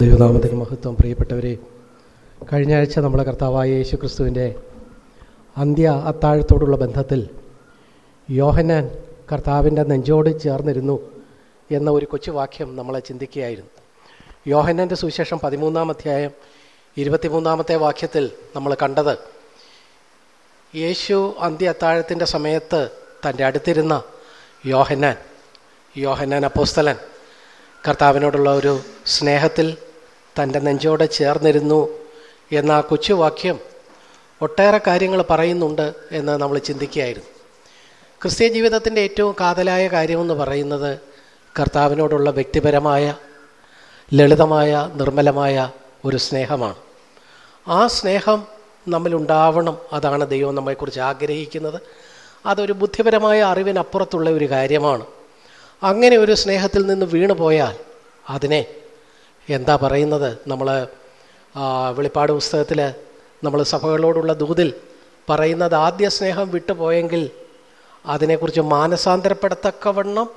ദൈവനാമത്തിന് മഹത്വം. പ്രിയപ്പെട്ടവരെ കഴിഞ്ഞ ആഴ്ച നമ്മളെ കർത്താവായ യേശു ക്രിസ്തുവിന്റെ അന്ത്യ അത്താഴത്തോടുള്ള ബന്ധത്തിൽ യോഹന്നാൻ കർത്താവിന്റെ നെഞ്ചോട് ചേർന്നിരുന്നു എന്ന ഒരു കൊച്ചു വാക്യം നമ്മളെ ചിന്തിക്കുകയായിരുന്നു. യോഹന്നാന്റെ സുവിശേഷം പതിമൂന്നാം അധ്യായം ഇരുപത്തിമൂന്നാമത്തെ വാക്യത്തിൽ നമ്മൾ കണ്ടത് യേശു അന്ത്യ അത്താഴത്തിന്റെ സമയത്ത് തന്റെ അടുത്തിരുന്ന യോഹന്നാൻ യോഹന്നാൻ അപ്പോസ്തലൻ കർത്താവിനോടുള്ള ഒരു സ്നേഹത്തിൽ തന്റെ നെഞ്ചോട് ചേർന്നിരുന്നു എന്ന ആ കൊച്ചുവാക്യം ഒട്ടേറെ കാര്യങ്ങൾ പറയുന്നുണ്ട് എന്ന് നമ്മൾ ചിന്തിക്കുകയായിരുന്നു. ക്രിസ്ത്യ ജീവിതത്തിന്റെ ഏറ്റവും കാതലായ കാര്യമെന്ന് പറയുന്നത് കർത്താവിനോടുള്ള വ്യക്തിപരമായ ലളിതമായ നിർമ്മലമായ ഒരു സ്നേഹമാണ്. ആ സ്നേഹം നമ്മളുണ്ടാവണം അതാണ് ദൈവം നമ്മെക്കുറിച്ച് ആഗ്രഹിക്കുന്നത്. അതൊരു ബുദ്ധിപരമായ അറിവിനപ്പുറത്തുള്ള ഒരു കാര്യമാണ്. അങ്ങനെ ഒരു സ്നേഹത്തിൽ നിന്ന് വീണുപോയാൽ അതിനെ എന്താ പറയുന്നത്? നമ്മൾ വെളിപ്പാട് പുസ്തകത്തിൽ നമ്മൾ സഭകളോടുള്ള ദൂതിൽ പറയുന്നത് ആദ്യ സ്നേഹം വിട്ടുപോയെങ്കിൽ അതിനെക്കുറിച്ച് മാനസാന്തരപ്പെടത്തക്കവണ്ണം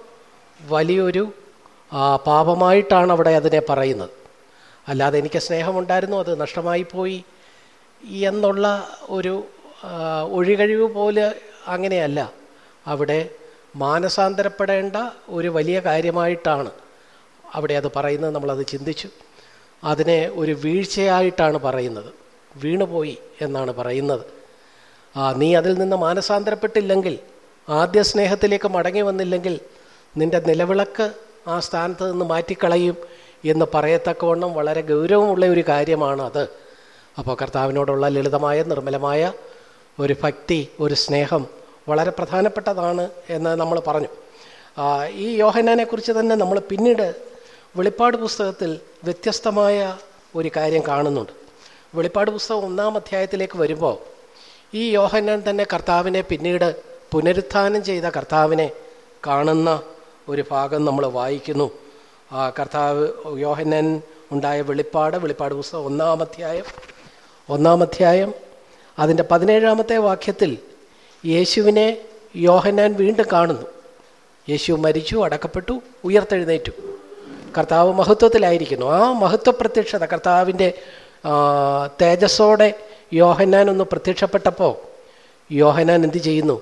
വലിയൊരു പാപമായിട്ടാണ് അവിടെ അതിനെ പറയുന്നത്. അല്ലാതെ എനിക്ക് സ്നേഹമുണ്ടായിരുന്നു അത് നഷ്ടമായി പോയി എന്നുള്ള ഒരു ഒഴികഴിവ് പോലെ അങ്ങനെയല്ല. അവിടെ മാനസാന്തരപ്പെടേണ്ട ഒരു വലിയ കാര്യമായിട്ടാണ് അവിടെ അത് പറയുന്നത് നമ്മളത് ചിന്തിച്ചു. അതിനെ ഒരു വീഴ്ചയായിട്ടാണ് പറയുന്നത്. വീണുപോയി എന്നാണ് പറയുന്നത്. ആ നീ അതിൽ നിന്ന് മാനസാന്തരപ്പെട്ടില്ലെങ്കിൽ ആദ്യ സ്നേഹത്തിലേക്ക് മടങ്ങി വന്നില്ലെങ്കിൽ നിന്റെ നിലവിളക്ക് ആ സ്ഥാനത്ത് നിന്ന് മാറ്റിക്കളയും എന്ന് പറയത്തക്കവണ്ണം വളരെ ഗൗരവമുള്ള ഒരു കാര്യമാണ് അത്. അപ്പോൾ കർത്താവിനോടുള്ള ലളിതമായ നിർമ്മലമായ ഒരു ഭക്തി ഒരു സ്നേഹം വളരെ പ്രധാനപ്പെട്ടതാണ് എന്ന് നമ്മൾ പറഞ്ഞു. ഈ യോഹനാനെക്കുറിച്ച് തന്നെ നമ്മൾ പിന്നീട് വെളിപ്പാട് പുസ്തകത്തിൽ വ്യത്യസ്തമായ ഒരു കാര്യം കാണുന്നുണ്ട്. വെളിപ്പാട് പുസ്തകം ഒന്നാം അധ്യായത്തിലേക്ക് വരുമ്പോൾ ഈ യോഹന്നാൻ തന്നെ കർത്താവിനെ പിന്നീട് പുനരുത്ഥാനം ചെയ്ത കർത്താവിനെ കാണുന്ന ഒരു ഭാഗം നമ്മൾ വായിക്കുന്നു. കർത്താവ് യോഹന്നാൻ ഉണ്ടായ വെളിപ്പാട് വെളിപ്പാട് പുസ്തകം ഒന്നാം അധ്യായം ഒന്നാം അധ്യായം അതിന്റെ പതിനേഴാമത്തെ വാക്യത്തിൽ യേശുവിനെ യോഹന്നാൻ വീണ്ടും കാണുന്നു. യേശു മരിച്ചു അടക്കപ്പെട്ടു ഉയർത്തെഴുന്നേറ്റു. കർത്താവ് മഹത്വത്തിലായിരിക്കുന്നു. ആ മഹത്വ പ്രത്യക്ഷത കർത്താവിന്റെ തേജസ്സോടെ യോഹന്നാൻ ഒന്ന് പ്രത്യക്ഷപ്പെട്ടപ്പോൾ യോഹന്നാൻ എന്ത് ചെയ്യുന്നു?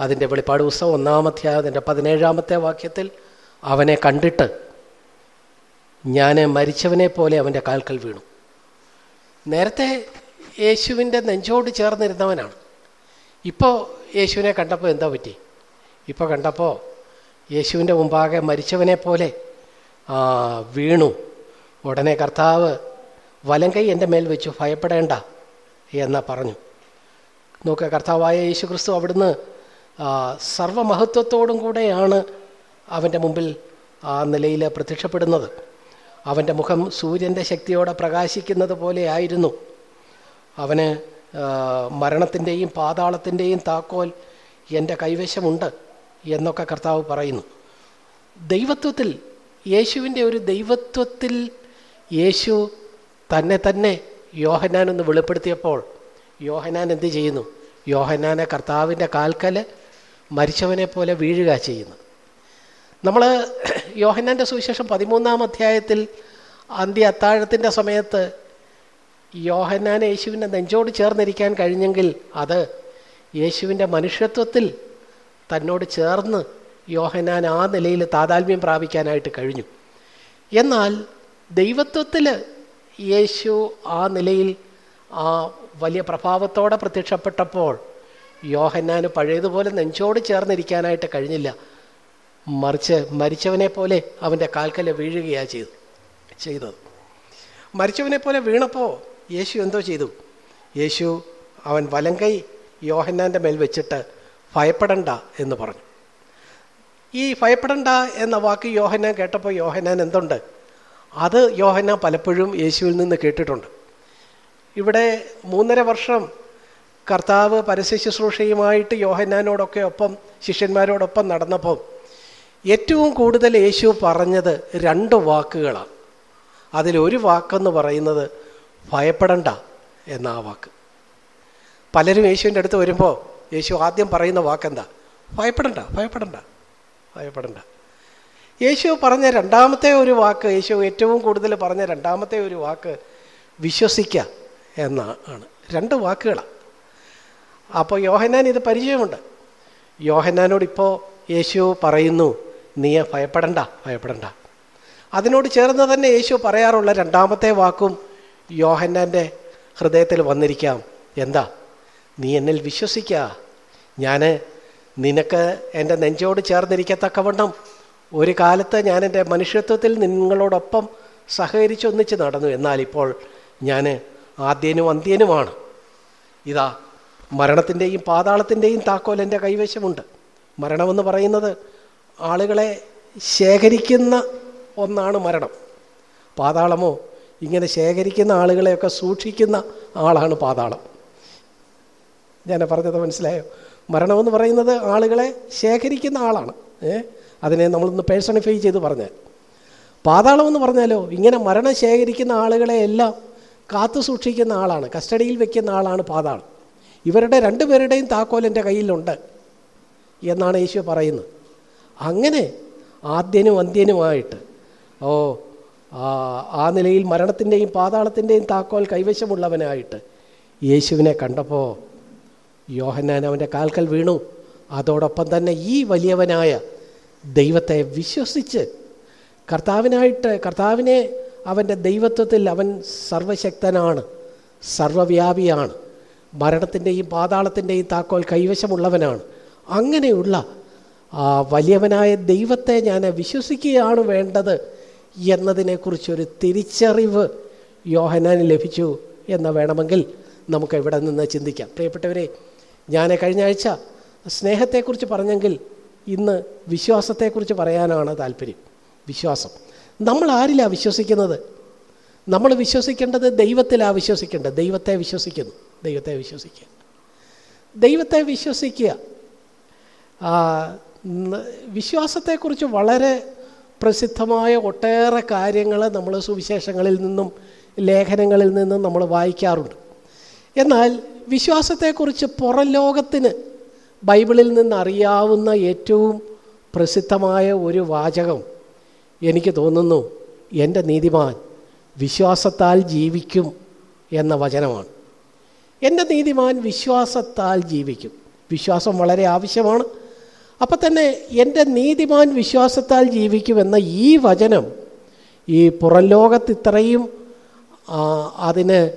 അതിന്റെ വെളിപ്പാട് പുസ്തകം ഒന്നാമത്തെ അതിന്റെ പതിനേഴാമത്തെ വാക്യത്തിൽ അവനെ കണ്ടിട്ട് ഞാൻ മരിച്ചവനെ പോലെ അവന്റെ കാൽക്കൽ വീണു. നേരത്തെ യേശുവിന്റെ നെഞ്ചോട് ചേർന്നിരുന്നവനാണ്. ഇപ്പോൾ യേശുവിനെ കണ്ടപ്പോൾ എന്താ പറ്റി? ഇപ്പോൾ കണ്ടപ്പോൾ യേശുവിന്റെ മുമ്പാകെ മരിച്ചവനെ പോലെ വീണു. ഉടനെ കർത്താവ് വലങ്കൈ എന്റെ മേൽ വെച്ചു ഭയപ്പെടേണ്ട എന്ന് പറഞ്ഞു. നോക്കുക കർത്താവായ യേശു ക്രിസ്തു അവിടുന്ന് സർവമഹത്വത്തോടും കൂടെയാണ് അവന്റെ മുമ്പിൽ ആ നിലയിൽ പ്രത്യക്ഷപ്പെടുന്നത്. അവന്റെ മുഖം സൂര്യന്റെ ശക്തിയോടെ പ്രകാശിക്കുന്നത് പോലെ ആയിരുന്നു. അവന് മരണത്തിന്റെയും പാതാളത്തിന്റെയും താക്കോൽ എന്റെ കൈവശമുണ്ട് എന്നൊക്കെ കർത്താവ് പറയുന്നു. ദൈവത്വത്തിൽ യേശുവിന്റെ ഒരു ദൈവത്വത്തിൽ യേശു തന്നെ തന്നെ യോഹനാൻ ഒന്ന് വെളിപ്പെടുത്തിയപ്പോൾ യോഹനാൻ എന്ത് ചെയ്യുന്നു? യോഹനാനെ കർത്താവിന്റെ കാൽക്കൽ മരിച്ചവനെ പോലെ വീഴുക ചെയ്യുന്നു. നമ്മൾ യോഹനാന്റെ സുവിശേഷം പതിമൂന്നാം അധ്യായത്തിൽ അന്ത്യ അത്താഴത്തിന്റെ സമയത്ത് യോഹനാൻ യേശുവിന്റെ നെഞ്ചോട് ചേർന്നിരിക്കാൻ കഴിഞ്ഞെങ്കിൽ അത് യേശുവിന്റെ മനുഷ്യത്വത്തിൽ തന്നോട് ചേർന്ന് യോഹനാൻ ആ നിലയിൽ താതാത്മ്യം പ്രാപിക്കാനായിട്ട് കഴിഞ്ഞു. എന്നാൽ ദൈവത്വത്തിൽ യേശു ആ നിലയിൽ ആ വലിയ പ്രഭാവത്തോടെ പ്രത്യക്ഷപ്പെട്ടപ്പോൾ യോഹന്നാന് പഴയതുപോലെ നെഞ്ചോട് ചേർന്നിരിക്കാനായിട്ട് കഴിഞ്ഞില്ല. മറിച്ച് മരിച്ചവനെ പോലെ അവന്റെ കാൽക്കൽ വീഴുകയാണ് ചെയ്തു ചെയ്തത്. മരിച്ചവനെ പോലെ വീണപ്പോൾ യേശു എന്തോ ചെയ്തു? യേശു അവൻ വലങ്കൈ യോഹന്നാന്റെ മേൽ വെച്ചിട്ട് ഭയപ്പെടണ്ട എന്ന് പറഞ്ഞു. ഈ ഭയപ്പെടണ്ട എന്ന വാക്ക് യോഹന്നാൻ കേട്ടപ്പോൾ യോഹന്നാൻ എന്തുണ്ട്? അത് യോഹന്നാൻ പലപ്പോഴും യേശുവിൽ നിന്ന് കേട്ടിട്ടുണ്ട്. ഇവിടെ മൂന്നര വർഷം കർത്താവ് പരസ്യ ശുശ്രൂഷയുമായിട്ട് യോഹന്നാനോടൊക്കെ ഒപ്പം ശിഷ്യന്മാരോടൊപ്പം നടന്നപ്പോൾ ഏറ്റവും കൂടുതൽ യേശു പറഞ്ഞത് രണ്ട് വാക്കുകളാണ്. അതിലൊരു വാക്കെന്ന് പറയുന്നത് ഭയപ്പെടണ്ട എന്ന ആ വാക്ക്. പലരും യേശുവിന്റെ അടുത്ത് വരുമ്പോൾ യേശു ആദ്യം പറയുന്ന വാക്കെന്താ? ഭയപ്പെടണ്ട ഭയപ്പെടണ്ട. ഭയപ്പെടണ്ട. യേശു പറഞ്ഞ രണ്ടാമത്തെ ഒരു വാക്ക് യേശു ഏറ്റവും കൂടുതൽ പറഞ്ഞ രണ്ടാമത്തെ ഒരു വാക്ക് വിശ്വസിക്കുക എന്നാണ് രണ്ട് വാക്കുകളാണ് അപ്പോൾ യോഹനാൻ ഇത് പരിചയമുണ്ട്. യോഹനാനോട് ഇപ്പോൾ യേശു പറയുന്നു നീ ഭയപ്പെടണ്ട ഭയപ്പെടണ്ട. അതിനോട് ചേർന്ന് തന്നെ യേശു പറയാറുള്ള രണ്ടാമത്തെ വാക്കും യോഹന്നാന്റെ ഹൃദയത്തിൽ വന്നിരിക്കാം. എന്താ? നീ എന്നിൽ വിശ്വസിക്കുക ഞാൻ നിനക്ക് എന്റെ നെഞ്ചോട് ചേർന്നിരിക്കത്തക്കവണ്ണം ഒരു കാലത്ത് ഞാൻ എന്റെ മനുഷ്യത്വത്തിൽ നിങ്ങളോടൊപ്പം സഹകരിച്ചൊന്നിച്ച് നടന്നു. എന്നാൽ ഇപ്പോൾ ഞാൻ ആദ്യനും അന്ത്യനുമാണ്. ഇതാ മരണത്തിന്റെയും പാതാളത്തിന്റെയും താക്കോൽ എന്റെ കൈവശമുണ്ട്. മരണമെന്ന് പറയുന്നത് ആളുകളെ ശേഖരിക്കുന്ന ഒന്നാണ് മരണം. പാതാളമോ ഇങ്ങനെ ശേഖരിക്കുന്ന ആളുകളെയൊക്കെ സൂക്ഷിക്കുന്ന ആളാണ് പാതാളം. ഞാൻ പറഞ്ഞത് മനസ്സിലായോ? മരണമെന്ന് പറയുന്നത് ആളുകളെ ശേഖരിക്കുന്ന ആളാണ്. അതിനെ നമ്മളൊന്ന് പേഴ്സണിഫൈ ചെയ്ത് പറഞ്ഞാൽ. പാതാളമെന്ന് പറഞ്ഞാലോ ഇങ്ങനെ മരണം ശേഖരിക്കുന്ന ആളുകളെ എല്ലാം കാത്തു സൂക്ഷിക്കുന്ന ആളാണ് കസ്റ്റഡിയിൽ വെക്കുന്ന ആളാണ് പാതാളം. ഇവരുടെ രണ്ടുപേരുടെയും താക്കോൽ എന്റെ കയ്യിലുണ്ട് എന്നാണ് യേശു പറയുന്നത്. അങ്ങനെ ആദ്യനും അന്ത്യനുമായിട്ട് ഓ ആ നിലയിൽ മരണത്തിന്റെയും പാതാളത്തിന്റെയും താക്കോൽ കൈവശമുള്ളവനായിട്ട് യേശുവിനെ കണ്ടപ്പോൾ യോഹന്നാൻ അവന്റെ കാൽക്കൽ വീണു. അതോടൊപ്പം തന്നെ ഈ വലിയവനായ ദൈവത്തെ വിശ്വസിച്ച് കർത്താവിനായിട്ട് കർത്താവിനെ അവന്റെ ദൈവത്വത്തിൽ അവൻ സർവശക്തനാണ് സർവവ്യാപിയാണ് മരണത്തിന്റെയും പാതാളത്തിന്റെയും താക്കോൽ കൈവശമുള്ളവനാണ്. അങ്ങനെയുള്ള ആ വലിയവനായ ദൈവത്തെ ഞാൻ വിശ്വസിക്കുകയാണ് വേണ്ടത് എന്നതിനെക്കുറിച്ചൊരു തിരിച്ചറിവ് യോഹനാന് ലഭിച്ചു എന്ന് വേണമെങ്കിൽ നമുക്ക് ഇവിടെ നിന്ന് ചിന്തിക്കാം. പ്രിയപ്പെട്ടവരെ ഞാൻ കഴിഞ്ഞ ആഴ്ച സ്നേഹത്തെക്കുറിച്ച് പറഞ്ഞെങ്കിൽ ഇന്ന് വിശ്വാസത്തെക്കുറിച്ച് പറയാനാണ് താല്പര്യം. വിശ്വാസം. നമ്മൾ ആരിലാണ് വിശ്വസിക്കുന്നത്? നമ്മൾ വിശ്വസിക്കേണ്ടത് ദൈവത്തിലാണ് വിശ്വസിക്കേണ്ടത്. ദൈവത്തെ വിശ്വസിക്കുന്നു. ദൈവത്തെ വിശ്വസിക്കുക. ദൈവത്തെ വിശ്വസിക്കുക. വിശ്വാസത്തെക്കുറിച്ച് വളരെ പ്രസിദ്ധമായ ഒട്ടേറെ കാര്യങ്ങൾ നമ്മൾ സുവിശേഷങ്ങളിൽ നിന്നും ലേഖനങ്ങളിൽ നിന്നും നമ്മൾ വായിക്കാറുണ്ട്. എന്നാൽ വിശ്വാസത്തെക്കുറിച്ച് പുറം ലോകത്തിന് ബൈബിളിൽ നിന്ന് അറിയാവുന്ന ഏറ്റവും പ്രസിദ്ധമായ ഒരു വാചകം എനിക്ക് തോന്നുന്നു എന്റെ നീതിമാൻ വിശ്വാസത്താൽ ജീവിക്കും എന്ന വചനമാണ്. എന്റെ നീതിമാൻ വിശ്വാസത്താൽ ജീവിക്കും. വിശ്വാസം വളരെ ആവശ്യമാണ്. അപ്പം തന്നെ എന്റെ നീതിമാൻ വിശ്വാസത്താൽ ജീവിക്കുമെന്ന ഈ വചനം ഈ പുറം ലോകത്ത് ഇത്രയും അതിന്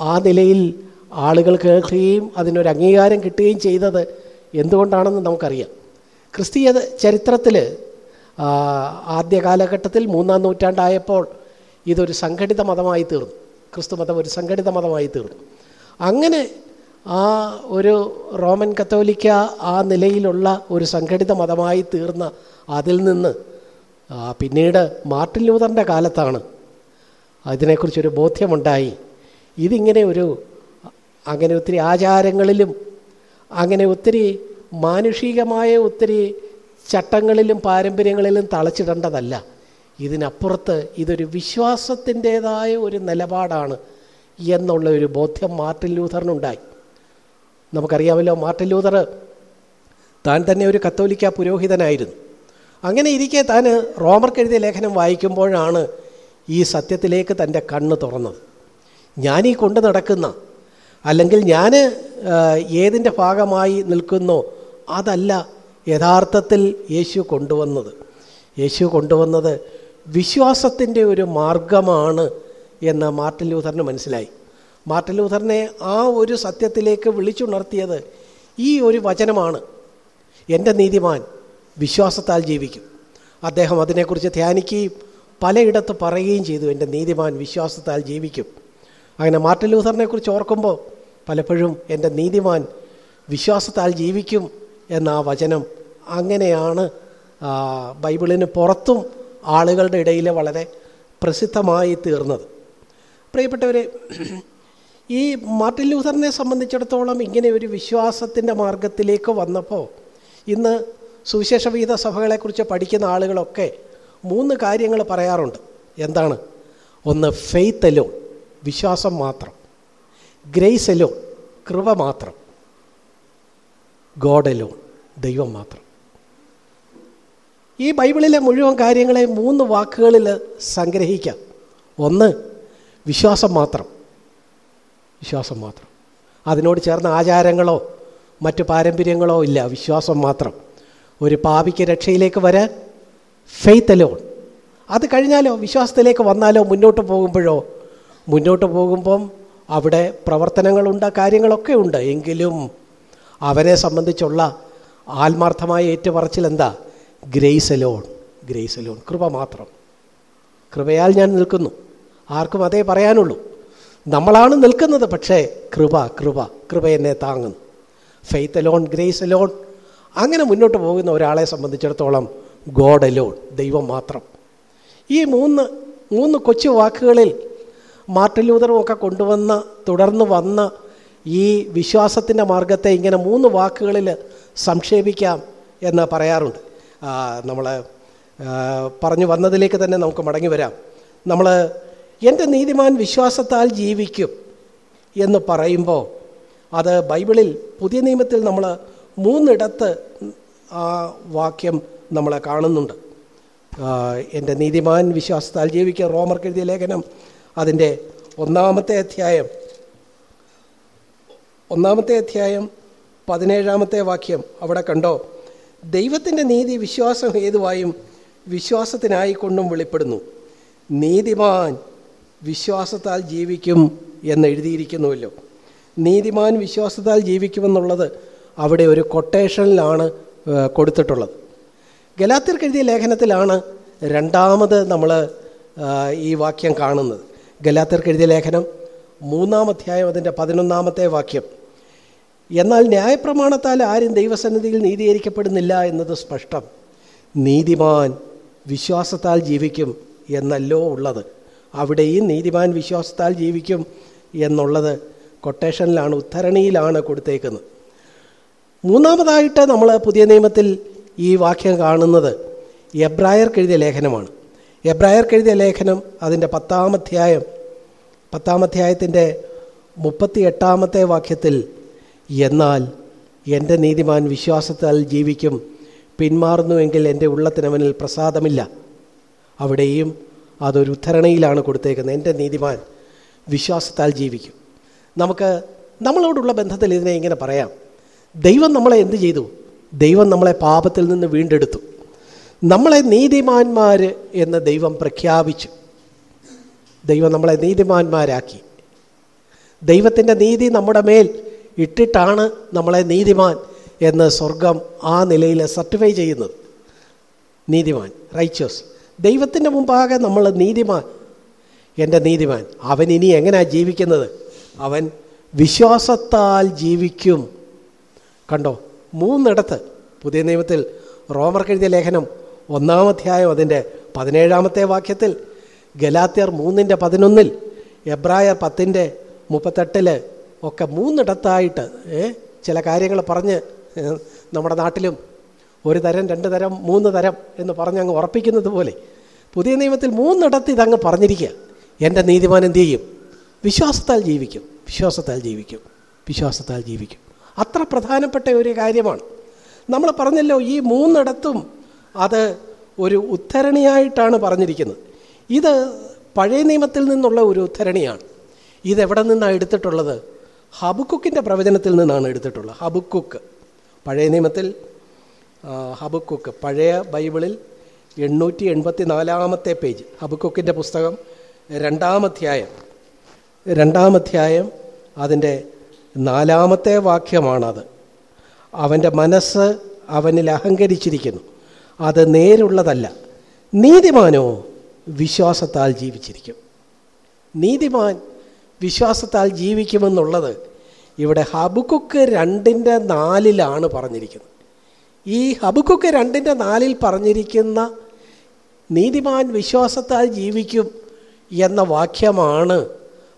ആ നിലയിൽ ആളുകൾ കേൾക്കുകയും അതിനൊരു അംഗീകാരം കിട്ടുകയും ചെയ്തത് എന്തുകൊണ്ടാണെന്ന് നമുക്കറിയാം. ക്രിസ്തീയ ചരിത്രത്തിൽ ആദ്യ കാലഘട്ടത്തിൽ മൂന്നാം നൂറ്റാണ്ടായപ്പോൾ ഇതൊരു സംഘടിത മതമായി തീർന്നു. ക്രിസ്തു മതം ഒരു സംഘടിത മതമായി തീർന്നു. അങ്ങനെ ആ ഒരു റോമൻ കത്തോലിക്ക ആ നിലയിലുള്ള ഒരു സംഘടിത മതമായി തീർന്ന അതിൽ നിന്ന് പിന്നീട് മാർട്ടിൻ ലൂതറിന്റെ കാലത്താണ് അതിനെക്കുറിച്ചൊരു ബോധ്യമുണ്ടായി. ഇതിങ്ങനെ ഒരു അങ്ങനെ ഒത്തിരി ആചാരങ്ങളിലും അങ്ങനെ ഒത്തിരി മാനുഷികമായ ഒത്തിരി ചട്ടങ്ങളിലും പാരമ്പര്യങ്ങളിലും തളച്ചിടേണ്ടതല്ല. ഇതിനപ്പുറത്ത് ഇതൊരു വിശ്വാസത്തിന്റേതായ ഒരു നിലപാടാണ് എന്നുള്ള ഒരു ബോധ്യം മാർട്ടിൻ ലൂഥറിനുണ്ടായി. നമുക്കറിയാമല്ലോ മാർട്ടിൻ ലൂഥർ താൻ തന്നെ ഒരു കത്തോലിക്ക പുരോഹിതനായിരുന്നു. അങ്ങനെ ഇരിക്കെ താൻ റോമർക്ക് എഴുതിയ ലേഖനം വായിക്കുമ്പോഴാണ് ഈ സത്യത്തിലേക്ക് തന്റെ കണ്ണ് തുറന്നത്. ഞാനീ കൊണ്ടു നടക്കുന്ന അല്ലെങ്കിൽ ഞാൻ ഏതിന്റെ ഭാഗമായി നിൽക്കുന്നോ അതല്ല യഥാർത്ഥത്തിൽ യേശു കൊണ്ടുവന്നത്. യേശു കൊണ്ടുവന്നത് വിശ്വാസത്തിന്റെ ഒരു മാർഗമാണ് എന്ന് മാർട്ടിൻ ലൂഥറിന് മനസ്സിലായി. മാർട്ടിൻ ലൂഥറിനെ ആ ഒരു സത്യത്തിലേക്ക് വിളിച്ചുണർത്തിയത് ഈ ഒരു വചനമാണ്. എന്റെ നീതിമാൻ വിശ്വാസത്താൽ ജീവിക്കും. അദ്ദേഹം അതിനെക്കുറിച്ച് ധ്യാനിക്കുകയും പലയിടത്ത് പറയുകയും ചെയ്തു. എന്റെ നീതിമാൻ വിശ്വാസത്താൽ ജീവിക്കും. അങ്ങനെ മാർട്ടിൻ ലൂഥറിനെക്കുറിച്ച് ഓർക്കുമ്പോൾ പലപ്പോഴും എന്റെ നീതിമാൻ വിശ്വാസത്താൽ ജീവിക്കും എന്ന ആ വചനം അങ്ങനെയാണ് ബൈബിളിന് പുറത്തും ആളുകളുടെ ഇടയിൽ വളരെ പ്രസിദ്ധമായി തീർന്നത്. പ്രിയപ്പെട്ടവരെ ഈ മാർട്ടിൻ ലൂഥറിനെ സംബന്ധിച്ചിടത്തോളം ഇങ്ങനെ ഒരു വിശ്വാസത്തിന്റെ മാർഗത്തിലേക്ക് വന്നപ്പോൾ ഇന്ന് സുവിശേഷ വിഹിത സഭകളെക്കുറിച്ച് പഠിക്കുന്ന ആളുകളൊക്കെ മൂന്ന് കാര്യങ്ങൾ പറയാറുണ്ട്. എന്താണ്? ഒന്ന് ഫെയ്ത്ത് വിശ്വാസം മാത്രം. ഗ്രേസ് എലോൺ കൃപ മാത്രം. ഗോഡ് എലോൺ ദൈവം മാത്രം. ഈ ബൈബിളിലെ മുഴുവൻ കാര്യങ്ങളെ മൂന്ന് വാക്കുകളിൽ സംഗ്രഹിക്കാം. ഒന്ന് വിശ്വാസം മാത്രം. വിശ്വാസം മാത്രം. അതിനോട് ചേർന്ന ആചാരങ്ങളോ മറ്റു പാരമ്പര്യങ്ങളോ ഇല്ല. വിശ്വാസം മാത്രം. ഒരു പാപിക്ക് രക്ഷയിലേക്ക് വരാൻ ഫെയ്ത്ത് അലോൺ അത് കഴിഞ്ഞാലോ വിശ്വാസത്തിലേക്ക് വന്നാലോ മുന്നോട്ട് പോകുമ്പോഴോ മുന്നോട്ട് പോകുമ്പം അവിടെ പ്രവർത്തനങ്ങളുണ്ട് കാര്യങ്ങളൊക്കെ ഉണ്ട്. എങ്കിലും അവനെ സംബന്ധിച്ചുള്ള ആത്മാർത്ഥമായ ഏറ്റുപറച്ചിൽ എന്താ? ഗ്രേസ് അലോൺ ഗ്രേസ് അലോൺ കൃപ മാത്രം. കൃപയാൽ ഞാൻ നിൽക്കുന്നു. ആർക്കും അതേ പറയാനുള്ളൂ. നമ്മളാണ് നിൽക്കുന്നത് പക്ഷേ കൃപ കൃപ കൃപ എന്നെ താങ്ങുന്നു. ഫെയ്ത്ത് അലോൺ ഗ്രേസ് അലോൺ അങ്ങനെ മുന്നോട്ട് പോകുന്ന ഒരാളെ സംബന്ധിച്ചിടത്തോളം ഗോഡ് അലോൺ ദൈവം മാത്രം. ഈ മൂന്ന് മൂന്ന് കൊച്ചു വാക്കുകളിൽ മാർട്ടിൻ ലൂതറും ഒക്കെ കൊണ്ടുവന്ന തുടർന്ന് വന്ന ഈ വിശ്വാസത്തിന്റെ മാർഗത്തെ ഇങ്ങനെ മൂന്ന് വാക്കുകളിൽ സംക്ഷേപിക്കാം എന്ന് പറയാറുണ്ട്. നമ്മൾ പറഞ്ഞു വന്നതിലേക്ക് തന്നെ നമുക്ക് മടങ്ങി വരാം. നമ്മൾ എന്റെ നീതിമാൻ വിശ്വാസത്താൽ ജീവിക്കും എന്ന് പറയുമ്പോൾ അത് ബൈബിളിൽ പുതിയ നിയമത്തിൽ നമ്മൾ മൂന്നിടത്ത് ആ വാക്യം നമ്മൾ കാണുന്നുണ്ട്. എന്റെ നീതിമാൻ വിശ്വാസത്താൽ ജീവിക്കുക റോമർ എഴുതിയ ലേഖനം അതിന്റെ ഒന്നാമത്തെ അധ്യായം ഒന്നാമത്തെ അധ്യായം പതിനേഴാമത്തെ വാക്യം അവിടെ കണ്ടോ? ദൈവത്തിന്റെ നീതി വിശ്വാസം ഹേതുവായും വിശ്വാസത്തിനായിക്കൊണ്ടും വെളിപ്പെടുന്നു. നീതിമാൻ വിശ്വാസത്താൽ ജീവിക്കും എന്ന് എഴുതിയിരിക്കുന്നുവല്ലോ. നീതിമാൻ വിശ്വാസത്താൽ ജീവിക്കുമെന്നുള്ളത് അവിടെ ഒരു കൊട്ടേഷനിലാണ് കൊടുത്തിട്ടുള്ളത്. ഗലാത്തിർക്ക് എഴുതിയ ലേഖനത്തിലാണ് രണ്ടാമത് നമ്മൾ ഈ വാക്യം കാണുന്നത്. ഗലാത്തിർക്ക് എഴുതിയ ലേഖനം മൂന്നാം അധ്യായം അതിന്റെ പതിനൊന്നാമത്തെ വാക്യം. എന്നാൽ ന്യായപ്രമാണത്താൽ ആരും ദൈവസന്നിധിയിൽ നീതീകരിക്കപ്പെടുന്നില്ല എന്നത് സ്പഷ്ടം. നീതിമാൻ വിശ്വാസത്താൽ ജീവിക്കും എന്നല്ലോ ഉള്ളത്. അവിടെയും നീതിമാൻ വിശ്വാസത്താൽ ജീവിക്കും എന്നുള്ളത് കൊട്ടേഷനിലാണ് ഉദ്ധരണിയിലാണ് കൊടുത്തേക്കുന്നത്. മൂന്നാമതായിട്ട് നമ്മൾ പുതിയ നിയമത്തിൽ ഈ വാക്യം കാണുന്നത് എബ്രായർക്കെഴുതിയ ലേഖനമാണ്. എബ്രായർക്കെഴുതിയ ലേഖനം അതിന്റെ പത്താമധ്യായം പത്താമധ്യായത്തിന്റെ മുപ്പത്തി എട്ടാമത്തെ വാക്യത്തിൽ എന്നാൽ എന്റെ നീതിമാൻ വിശ്വാസത്താൽ ജീവിക്കും പിന്മാറുന്നുവെങ്കിൽ എന്റെ ഉള്ളത്തിനവനിൽ പ്രസാദമില്ല. അവിടെയും അതൊരു ഉദ്ധരണിയിലാണ് കൊടുത്തേക്കുന്നത്. എന്റെ നീതിമാൻ വിശ്വാസത്താൽ ജീവിക്കും. നമുക്ക് നമ്മളോടുള്ള ബന്ധത്തിൽ ഇതിനെ ഇങ്ങനെ പറയാം. ദൈവം നമ്മളെ എന്ത് ചെയ്തു? ദൈവം നമ്മളെ പാപത്തിൽ നിന്ന് വീണ്ടെടുത്തു. നമ്മളെ നീതിമാന്മാർ എന്ന് ദൈവം പ്രഖ്യാപിച്ചു. ദൈവം നമ്മളെ നീതിമാന്മാരാക്കി. ദൈവത്തിന്റെ നീതി നമ്മുടെ മേൽ ഇട്ടിട്ടാണ് നമ്മളെ നീതിമാൻ എന്ന് സ്വർഗം ആ നിലയിൽ സർട്ടിഫൈ ചെയ്യുന്നത്. നീതിമാൻ റൈച്ചസ് ദൈവത്തിന്റെ മുമ്പാകെ നമ്മൾ നീതിമാൻ. എന്റെ നീതിമാൻ അവൻ ഇനി എങ്ങനെയാണ് ജീവിക്കുന്നത്? അവൻ വിശ്വാസത്താൽ ജീവിക്കും. കണ്ടോ? മൂന്നിടത്ത് പുതിയ നിയമത്തിൽ റോമർ എഴുതിയ ലേഖനം ഒന്നാമധ്യായം അതിന്റെ പതിനേഴാമത്തെ വാക്യത്തിൽ ഗലാത്യർ മൂന്നിന്റെ പതിനൊന്നിൽ എബ്രായർ പത്തിന്റെ മുപ്പത്തെട്ടിൽ ഒക്കെ മൂന്നിടത്തായിട്ട് ചില കാര്യങ്ങൾ പറഞ്ഞ് നമ്മുടെ നാട്ടിലും ഒരു തരം രണ്ട് തരം മൂന്ന് തരം എന്ന് പറഞ്ഞ് അങ്ങ് ഉറപ്പിക്കുന്നത് പോലെ പുതിയ നിയമത്തിൽ മൂന്നിടത്ത് ഇതങ്ങ് പറഞ്ഞിരിക്കുക. എന്റെ നീതിമാൻ എന്ത് ചെയ്യും? വിശ്വാസത്താൽ ജീവിക്കും. വിശ്വാസത്താൽ ജീവിക്കും. വിശ്വാസത്താൽ ജീവിക്കും. അത്ര പ്രധാനപ്പെട്ട ഒരു കാര്യമാണ്. നമ്മൾ പറഞ്ഞല്ലോ ഈ മൂന്നിടത്തും അത് ഒരു ഉദ്ധരണിയായിട്ടാണ് പറഞ്ഞിരിക്കുന്നത്. ഇത് പഴയ നിയമത്തിൽ നിന്നുള്ള ഒരു ഉദ്ധരണിയാണ് ഇതെവിടെ നിന്നാണ് എടുത്തിട്ടുള്ളത്? ഹബുക്കുക്കിന്റെ പ്രവചനത്തിൽ നിന്നാണ് എടുത്തിട്ടുള്ളത്. ഹബുക്കുക്ക്. പഴയ നിയമത്തിൽ ഹബുക്കുക്ക്. പഴയ ബൈബിളിൽ എണ്ണൂറ്റി എൺപത്തി നാലാമത്തെ പേജ്. ഹബുക്കുക്കിന്റെ പുസ്തകം രണ്ടാമധ്യായം. രണ്ടാമധ്യായം അതിന്റെ നാലാമത്തെ വാക്യമാണത്. അവന്റെ മനസ്സ് അവനിൽ അഹങ്കരിച്ചിരിക്കുന്നു. അത് നേരുള്ളതല്ല. നീതിമാനോ വിശ്വാസത്താൽ ജീവിച്ചിരിക്കും. നീതിമാൻ വിശ്വാസത്താൽ ജീവിക്കുമെന്നുള്ളത് ഇവിടെ ഹബുക്കുക്ക് രണ്ടിന്റെ നാലിലാണ് പറഞ്ഞിരിക്കുന്നത്. ഈ ഹബുക്കുക്ക് രണ്ടിന്റെ നാലിൽ പറഞ്ഞിരിക്കുന്ന നീതിമാൻ വിശ്വാസത്താൽ ജീവിക്കും എന്ന വാക്യമാണ്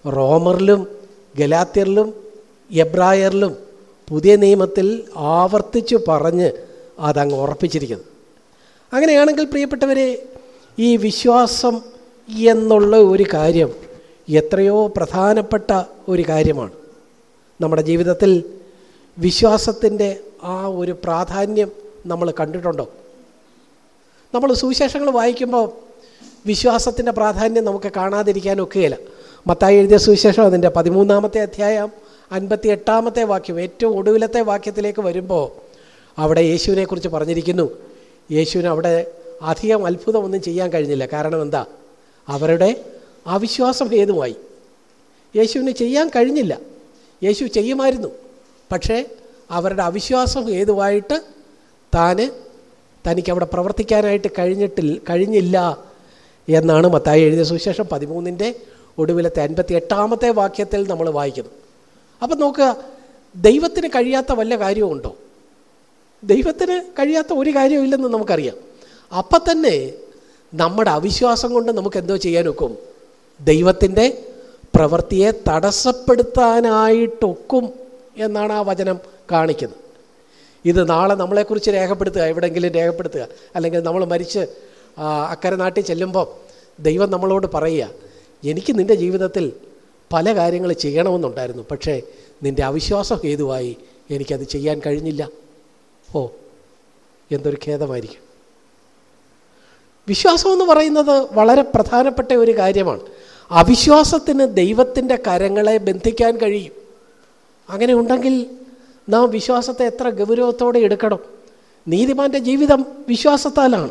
റോമറിലും ഗലാത്യറിലും എബ്രായറിലും പുതിയ നിയമത്തിൽ ആവർത്തിച്ചു പറഞ്ഞ് അതങ്ങ് ഉറപ്പിച്ചിരിക്കുന്നത്. അങ്ങനെയാണെങ്കിൽ പ്രിയപ്പെട്ടവരെ ഈ വിശ്വാസം എന്നുള്ള ഒരു കാര്യം എത്രയോ പ്രധാനപ്പെട്ട ഒരു കാര്യമാണ്. നമ്മുടെ ജീവിതത്തിൽ വിശ്വാസത്തിന്റെ ആ ഒരു പ്രാധാന്യം നമ്മൾ കണ്ടിട്ടുണ്ടോ? നമ്മൾ സുവിശേഷങ്ങൾ വായിക്കുമ്പോൾ വിശ്വാസത്തിന്റെ പ്രാധാന്യം നമുക്ക് കാണാതിരിക്കാൻ ഒക്കുകയില്ല. മത്തായി എഴുതിയ സുവിശേഷം അതിന്റെ പതിമൂന്നാമത്തെ അധ്യായം അൻപത്തി എട്ടാമത്തെ വാക്യം ഏറ്റവും ഒടുവിലത്തെ വാക്യത്തിലേക്ക് വരുമ്പോൾ അവിടെ യേശുവിനെക്കുറിച്ച് പറഞ്ഞിരിക്കുന്നു. യേശുവിന് അവിടെ അധികം അത്ഭുതമൊന്നും ചെയ്യാൻ കഴിഞ്ഞില്ല. കാരണം എന്താ? അവരുടെ അവിശ്വാസം ഹേതുമായി യേശുവിന് ചെയ്യാൻ കഴിഞ്ഞില്ല. യേശു ചെയ്യുമായിരുന്നു. പക്ഷേ അവരുടെ അവിശ്വാസം ഹേതുവായിട്ട് താന് തനിക്ക് അവിടെ പ്രവർത്തിക്കാനായിട്ട് കഴിഞ്ഞിട്ടില്ല കഴിഞ്ഞില്ല എന്നാണ് മത്തായി എഴുതിയ സുവിശേഷം പതിമൂന്നിന്റെ ഒടുവിലത്തെ അൻപത്തി എട്ടാമത്തെ വാക്യത്തിൽ നമ്മൾ വായിക്കുന്നു. അപ്പം നോക്കുക ദൈവത്തിന് കഴിയാത്ത വല്ല കാര്യവും ഉണ്ടോ ദൈവത്തിന് കഴിയാത്ത ഒരു കാര്യമില്ലെന്ന് നമുക്കറിയാം. അപ്പം തന്നെ നമ്മുടെ അവിശ്വാസം കൊണ്ട് നമുക്ക് എന്തോ ചെയ്യാൻ ഒക്കും? ദൈവത്തിന്റെ പ്രവൃത്തിയെ തടസ്സപ്പെടുത്താനായിട്ടൊക്കും എന്നാണ് ആ വചനം കാണിക്കുന്നത്. ഇത് നാളെ നമ്മളെക്കുറിച്ച് രേഖപ്പെടുത്തുക എവിടെയെങ്കിലും രേഖപ്പെടുത്തുക. അല്ലെങ്കിൽ നമ്മൾ മരിച്ച് അക്കരെ നാട്ടിൽ ചെല്ലുമ്പോൾ ദൈവം നമ്മളോട് പറയുക എനിക്ക് നിന്റെ ജീവിതത്തിൽ പല കാര്യങ്ങൾ ചെയ്യണമെന്നുണ്ടായിരുന്നു. പക്ഷേ നിന്റെ അവിശ്വാസം ഹേതുവായി. എനിക്കത് ചെയ്യാൻ കഴിഞ്ഞില്ല. ഓ എന്തൊരു ഖേദമായിരിക്കും. വിശ്വാസം എന്ന് പറയുന്നത് വളരെ പ്രധാനപ്പെട്ട ഒരു കാര്യമാണ്. അവിശ്വാസത്തിന് ദൈവത്തിന്റെ കരങ്ങളെ ബന്ധിക്കാൻ കഴിയും. അങ്ങനെ ഉണ്ടെങ്കിൽ നാം വിശ്വാസത്തെ എത്ര ഗൗരവത്തോടെ എടുക്കണം? നീതിമാന്റെ ജീവിതം വിശ്വാസത്താലാണ്.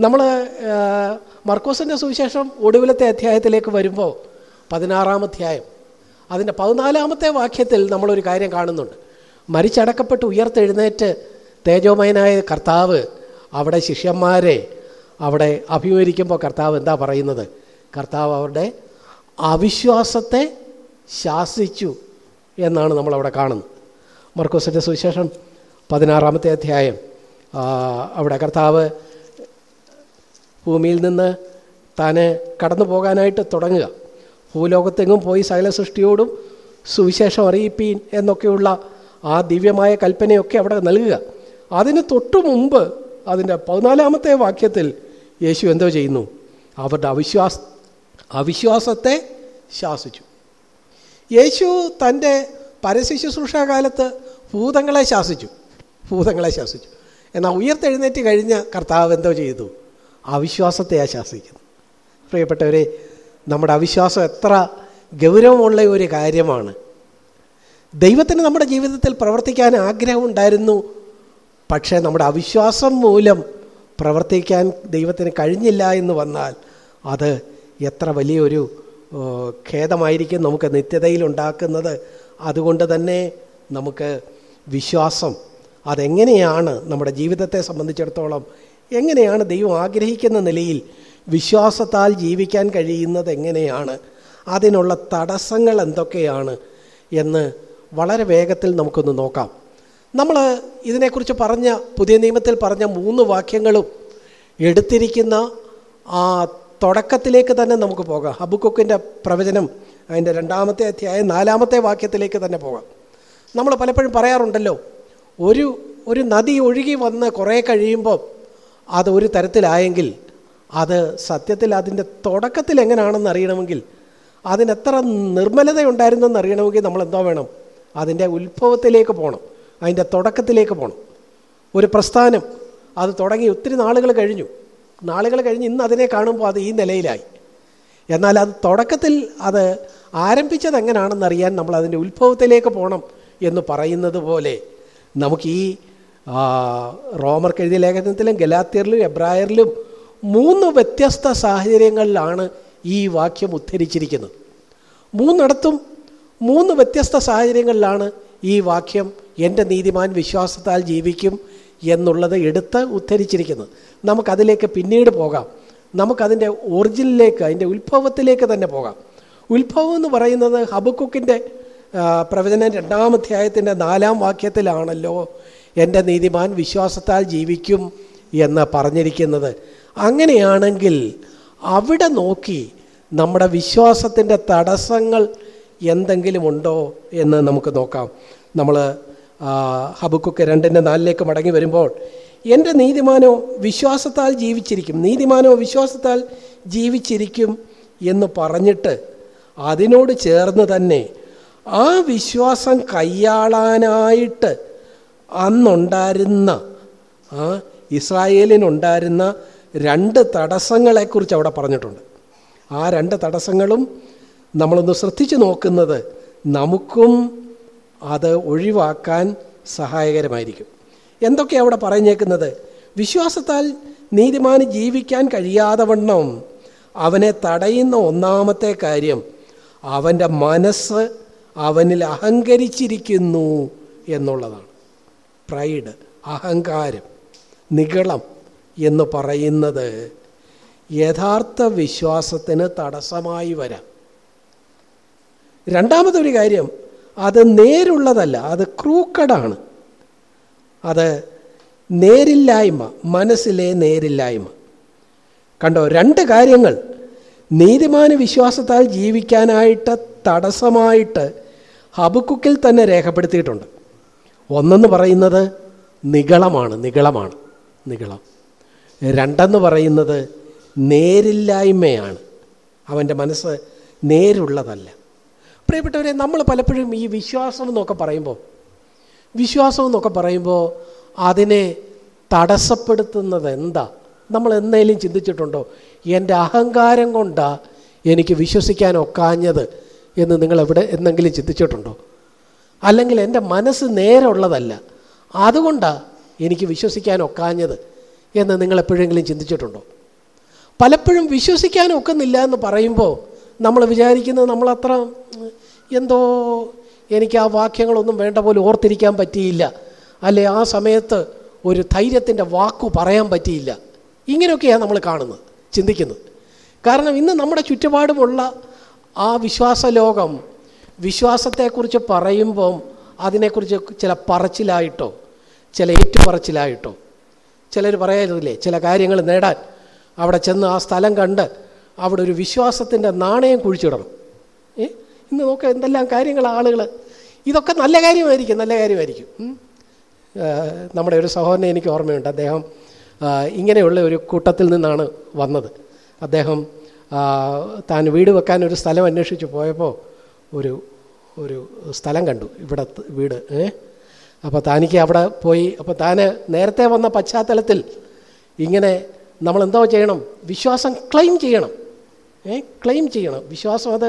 നമ്മൾ മർക്കോസിന്റെ സുവിശേഷം ഒടുവിലത്തെ അധ്യായത്തിലേക്ക് വരുമ്പോൾ പതിനാറാം അധ്യായം അതിന്റെ പതിനാലാമത്തെ വാക്യത്തിൽ നമ്മളൊരു കാര്യം കാണുന്നുണ്ട്. മരിച്ചടക്കപ്പെട്ട് ഉയർത്തെഴുന്നേറ്റ് തേജോമയനായ കർത്താവ് അവിടെ ശിഷ്യന്മാരെ അവിടെ അഭിമുഖീകരിക്കുമ്പോൾ കർത്താവ് എന്താ പറയുന്നത്? കർത്താവ് അവരുടെ അവിശ്വാസത്തെ ശാസിച്ചു എന്നാണ് നമ്മളവിടെ കാണുന്നത്. മർക്കോസിന്റെ സുവിശേഷം പതിനാറാമത്തെ അധ്യായം അവിടെ കർത്താവ് ഭൂമിയിൽ നിന്ന് താന് കടന്നു പോകാനായിട്ട് തുടങ്ങുക. ഭൂലോകത്തെങ്ങും പോയി സകല സൃഷ്ടിയോടും സുവിശേഷം അറിയിപ്പീൻ എന്നൊക്കെയുള്ള ആ ദിവ്യമായ കൽപ്പനയൊക്കെ അവിടെ നൽകുക. അതിന് തൊട്ടു മുമ്പ് അതിന്റെ പതിനാലാമത്തെ വാക്യത്തിൽ യേശു എന്തോ ചെയ്യുന്നു? അവരുടെ അവിശ്വാസ അവിശ്വാസത്തെ ശാസിച്ചു. യേശു തന്റെ പരസ്യ ശുശ്രൂഷാകാലത്ത് ഭൂതങ്ങളെ ശാസിച്ചു. ഭൂതങ്ങളെ ശാസിച്ചു. എന്നാൽ ഉയർത്തെഴുന്നേറ്റ് കഴിഞ്ഞ കർത്താവ് എന്തോ ചെയ്തു? അവിശ്വാസത്തെയാ ശാസിക്കുന്നു പ്രിയപ്പെട്ടവരെ നമ്മുടെ അവിശ്വാസം എത്ര ഗൗരവമുള്ള ഒരു കാര്യമാണ്. ദൈവത്തിന് നമ്മുടെ ജീവിതത്തിൽ പ്രവർത്തിക്കാൻ ആഗ്രഹമുണ്ടായിരുന്നു. പക്ഷേ നമ്മുടെ അവിശ്വാസം മൂലം പ്രവർത്തിക്കാൻ ദൈവത്തിന് കഴിഞ്ഞില്ല എന്ന് വന്നാൽ അത് എത്ര വലിയൊരു ഖേദമായിരിക്കും നമുക്ക് നിത്യതയിൽ ഉണ്ടാക്കുന്നത്. അതുകൊണ്ട് തന്നെ നമുക്ക് വിശ്വാസം അതെങ്ങനെയാണ് നമ്മുടെ ജീവിതത്തെ സംബന്ധിച്ചിടത്തോളം എങ്ങനെയാണ് ദൈവം ആഗ്രഹിക്കുന്ന നിലയിൽ വിശ്വാസത്താൽ ജീവിക്കാൻ കഴിയുന്നത് എങ്ങനെയാണ് അതിനുള്ള തടസ്സങ്ങൾ എന്തൊക്കെയാണ് എന്ന് വളരെ വേഗത്തിൽ നമുക്കൊന്ന് നോക്കാം. നമ്മൾ ഇതിനെക്കുറിച്ച് പറഞ്ഞ പുതിയ നിയമത്തിൽ പറഞ്ഞ മൂന്ന് വാക്യങ്ങളും എടുത്തിരിക്കുന്ന ആ തുടക്കത്തിലേക്ക് തന്നെ നമുക്ക് പോകാം. ഹബുക്കൊക്കിന്റെ പ്രവചനം അതിന്റെ രണ്ടാമത്തെ അധ്യായം നാലാമത്തെ വാക്യത്തിലേക്ക് തന്നെ പോകാം. നമ്മൾ പലപ്പോഴും പറയാറുണ്ടല്ലോ ഒരു ഒരു നദി ഒഴുകി വന്ന് കുറേ കഴിയുമ്പോൾ അത് ഒരു തരത്തിലായെങ്കിൽ അത് സത്യത്തിൽ അതിന്റെ തുടക്കത്തിൽ എങ്ങനെയാണെന്ന് അറിയണമെങ്കിൽ അതിനെത്ര നിർമ്മലതയുണ്ടായിരുന്നെന്ന് അറിയണമെങ്കിൽ നമ്മൾ എന്തോ വേണം അതിന്റെ ഉത്ഭവത്തിലേക്ക് പോകണം. അതിന്റെ തുടക്കത്തിലേക്ക് പോകണം ഒരു പ്രസ്ഥാനം അത് തുടങ്ങി ഒത്തിരി നാളുകൾ കഴിഞ്ഞു. നാളുകൾ കഴിഞ്ഞ് ഇന്ന് അതിനെ കാണുമ്പോൾ അത് ഈ നിലയിലായി. എന്നാൽ അത് തുടക്കത്തിൽ അത് ആരംഭിച്ചത് എങ്ങനെയാണെന്ന് അറിയാൻ നമ്മൾ അതിന്റെ ഉത്ഭവത്തിലേക്ക് പോകണം എന്ന് പറയുന്നത് പോലെ നമുക്ക് ഈ റോമർ എഴുതിയ ലേഖനത്തിലും ഗലാത്തിയറിലും എബ്രായറിലും മൂന്ന് വ്യത്യസ്ത സാഹചര്യങ്ങളിലാണ് ഈ വാക്യം ഉദ്ധരിച്ചിരിക്കുന്നത്. മൂന്നിടത്തും മൂന്ന് വ്യത്യസ്ത സാഹചര്യങ്ങളിലാണ് ഈ വാക്യം എന്റെ നീതിമാൻ വിശ്വാസത്താൽ ജീവിക്കും എന്നുള്ളത് എടുത്ത് ഉദ്ധരിച്ചിരിക്കുന്നത് നമുക്കതിലേക്ക് പിന്നീട് പോകാം. നമുക്കതിന്റെ ഒറിജിനിലേക്ക് അതിന്റെ ഉത്ഭവത്തിലേക്ക് തന്നെ പോകാം. ഉത്ഭവം എന്ന് പറയുന്നത് ഹബക്കുക്കിന്റെ പ്രവചനം രണ്ടാം അധ്യായത്തിന്റെ നാലാം വാക്യത്തിലാണല്ലോ എന്റെ നീതിമാൻ വിശ്വാസത്താൽ ജീവിക്കും എന്ന് പറഞ്ഞിരിക്കുന്നത്. അങ്ങനെയാണെങ്കിൽ അവിടെ നോക്കി നമ്മുടെ വിശ്വാസത്തിന്റെ തടസ്സങ്ങൾ എന്തെങ്കിലും ഉണ്ടോ എന്ന് നമുക്ക് നോക്കാം. നമ്മൾ ഹബുക്കൊക്കെ രണ്ടിന്റെ നാലിലേക്ക് മടങ്ങി വരുമ്പോൾ എന്റെ നീതിമാനോ വിശ്വാസത്താൽ ജീവിച്ചിരിക്കും. നീതിമാനോ വിശ്വാസത്താൽ ജീവിച്ചിരിക്കും എന്ന് പറഞ്ഞിട്ട് അതിനോട് ചേർന്ന് തന്നെ ആ വിശ്വാസം കൈയാളാനായിട്ട് അന്നുണ്ടായിരുന്ന ഇസ്രായേലിനുണ്ടായിരുന്ന രണ്ട് തടസ്സങ്ങളെക്കുറിച്ച് അവിടെ പറഞ്ഞിട്ടുണ്ട്. ആ രണ്ട് തടസ്സങ്ങളും നമ്മളൊന്ന് ശ്രദ്ധിച്ചു നോക്കുന്നത് നമുക്കും അത് ഒഴിവാക്കാൻ സഹായകരമായിരിക്കും. എന്തൊക്കെയാണ് അവിടെ പറഞ്ഞേക്കുന്നത്? വിശ്വാസത്താൽ നീതിമാന് ജീവിക്കാൻ കഴിയാതെ വണ്ണം അവനെ തടയുന്ന ഒന്നാമത്തെ കാര്യം അവന്റെ മനസ്സ് അവനിൽ അഹങ്കരിച്ചിരിക്കുന്നു എന്നുള്ളതാണ്. പ്രൈഡ് അഹങ്കാരം നികളം എന്ന് പറയുന്നത് യഥാർത്ഥ വിശ്വാസത്തിന് തടസ്സമായി വരാം. രണ്ടാമതൊരു കാര്യം അത് നേരുള്ളതല്ല അത് ക്രൂക്കടാണ്. അത് നേരില്ലായ്മ മനസ്സിലെ നേരില്ലായ്മ. കണ്ടോ രണ്ട് കാര്യങ്ങൾ. നീതിമാന വിശ്വാസത്താൽ ജീവിക്കാനായിട്ട് തടസ്സമായിട്ട് ഹബുക്കുക്കിൽ തന്നെ രേഖപ്പെടുത്തിയിട്ടുണ്ട്. ഒന്നെന്ന് പറയുന്നത് നികളമാണ് നികളമാണ് നികളം രണ്ടെന്ന് പറയുന്നത് നേരില്ലായ്മയാണ്. അവന്റെ മനസ്സ് നേരുള്ളതല്ല. പ്രിയപ്പെട്ടവരെ നമ്മൾ പലപ്പോഴും ഈ വിശ്വാസം എന്നൊക്കെ പറയുമ്പോൾ വിശ്വാസം എന്നൊക്കെ പറയുമ്പോൾ അതിനെ തടസ്സപ്പെടുത്തുന്നത് എന്താ? നമ്മൾ എന്തെങ്കിലും ചിന്തിച്ചിട്ടുണ്ടോ? എന്റെ അഹങ്കാരം കൊണ്ടാണ് എനിക്ക് വിശ്വസിക്കാൻ ഒക്കാഞ്ഞത് എന്ന് നിങ്ങൾ എവിടെ എന്തെങ്കിലും ചിന്തിച്ചിട്ടുണ്ടോ? അല്ലെങ്കിൽ എന്റെ മനസ്സ് നേരുള്ളതല്ല അതുകൊണ്ടാണ് എനിക്ക് വിശ്വസിക്കാൻ ഒക്കാഞ്ഞത് എന്ന് നിങ്ങൾ എപ്പോഴെങ്കിലും ചിന്തിച്ചിട്ടുണ്ടോ? പലപ്പോഴും വിശ്വസിക്കാൻ ഒക്കുന്നില്ല എന്ന് പറയുമ്പോൾ നമ്മൾ വിചാരിക്കുന്നത് നമ്മളത്ര എന്തോ എനിക്ക് ആ വാക്യങ്ങളൊന്നും വേണ്ട പോലെ ഓർത്തിരിക്കാൻ പറ്റിയില്ല. അല്ലെ ആ സമയത്ത് ഒരു ധൈര്യത്തിന്റെ വാക്കു പറയാൻ പറ്റിയില്ല. ഇങ്ങനെയൊക്കെയാണ് നമ്മൾ കാണുന്നത് ചിന്തിക്കുന്നത്. കാരണം ഇന്ന് നമ്മുടെ ചുറ്റുപാടുമുള്ള ആ വിശ്വാസ ലോകം വിശ്വാസത്തെക്കുറിച്ച് പറയുമ്പം അതിനെക്കുറിച്ച് ചില പറച്ചിലായിട്ടോ ചില ഏറ്റുപറച്ചിലായിട്ടോ ചിലർ പറയാറില്ലേ ചില കാര്യങ്ങൾ നേടാൻ. അവിടെ ചെന്ന് ആ സ്ഥലം കണ്ട് അവിടെ ഒരു വിശ്വാസത്തിന്റെ നാണയം കുഴിച്ചിടണം. ഏ? ഇന്ന് നോക്കുക എന്തെല്ലാം കാര്യങ്ങൾ ആളുകൾ ഇതൊക്കെ നല്ല കാര്യമായിരിക്കും നല്ല കാര്യമായിരിക്കും. നമ്മുടെ ഒരു സഹോദരനെ എനിക്ക് ഓർമ്മയുണ്ട്. അദ്ദേഹം ഇങ്ങനെയുള്ള ഒരു കൂട്ടത്തിൽ നിന്നാണ് വന്നത്. അദ്ദേഹം താൻ വീട് വെക്കാൻ ഒരു സ്ഥലം അന്വേഷിച്ച് പോയപ്പോൾ ഒരു ഒരു സ്ഥലം കണ്ടു. ഇവിടെ വീട് ഏ? അപ്പോൾ താനിക്ക് അവിടെ പോയി അപ്പോൾ താൻ നേരത്തെ വന്ന പശ്ചാത്തലത്തിൽ ഇങ്ങനെ നമ്മൾ എന്തോ ചെയ്യണം വിശ്വാസം ക്ലെയിം ചെയ്യണം. ഏ? ക്ലെയിം ചെയ്യണം. വിശ്വാസം അത്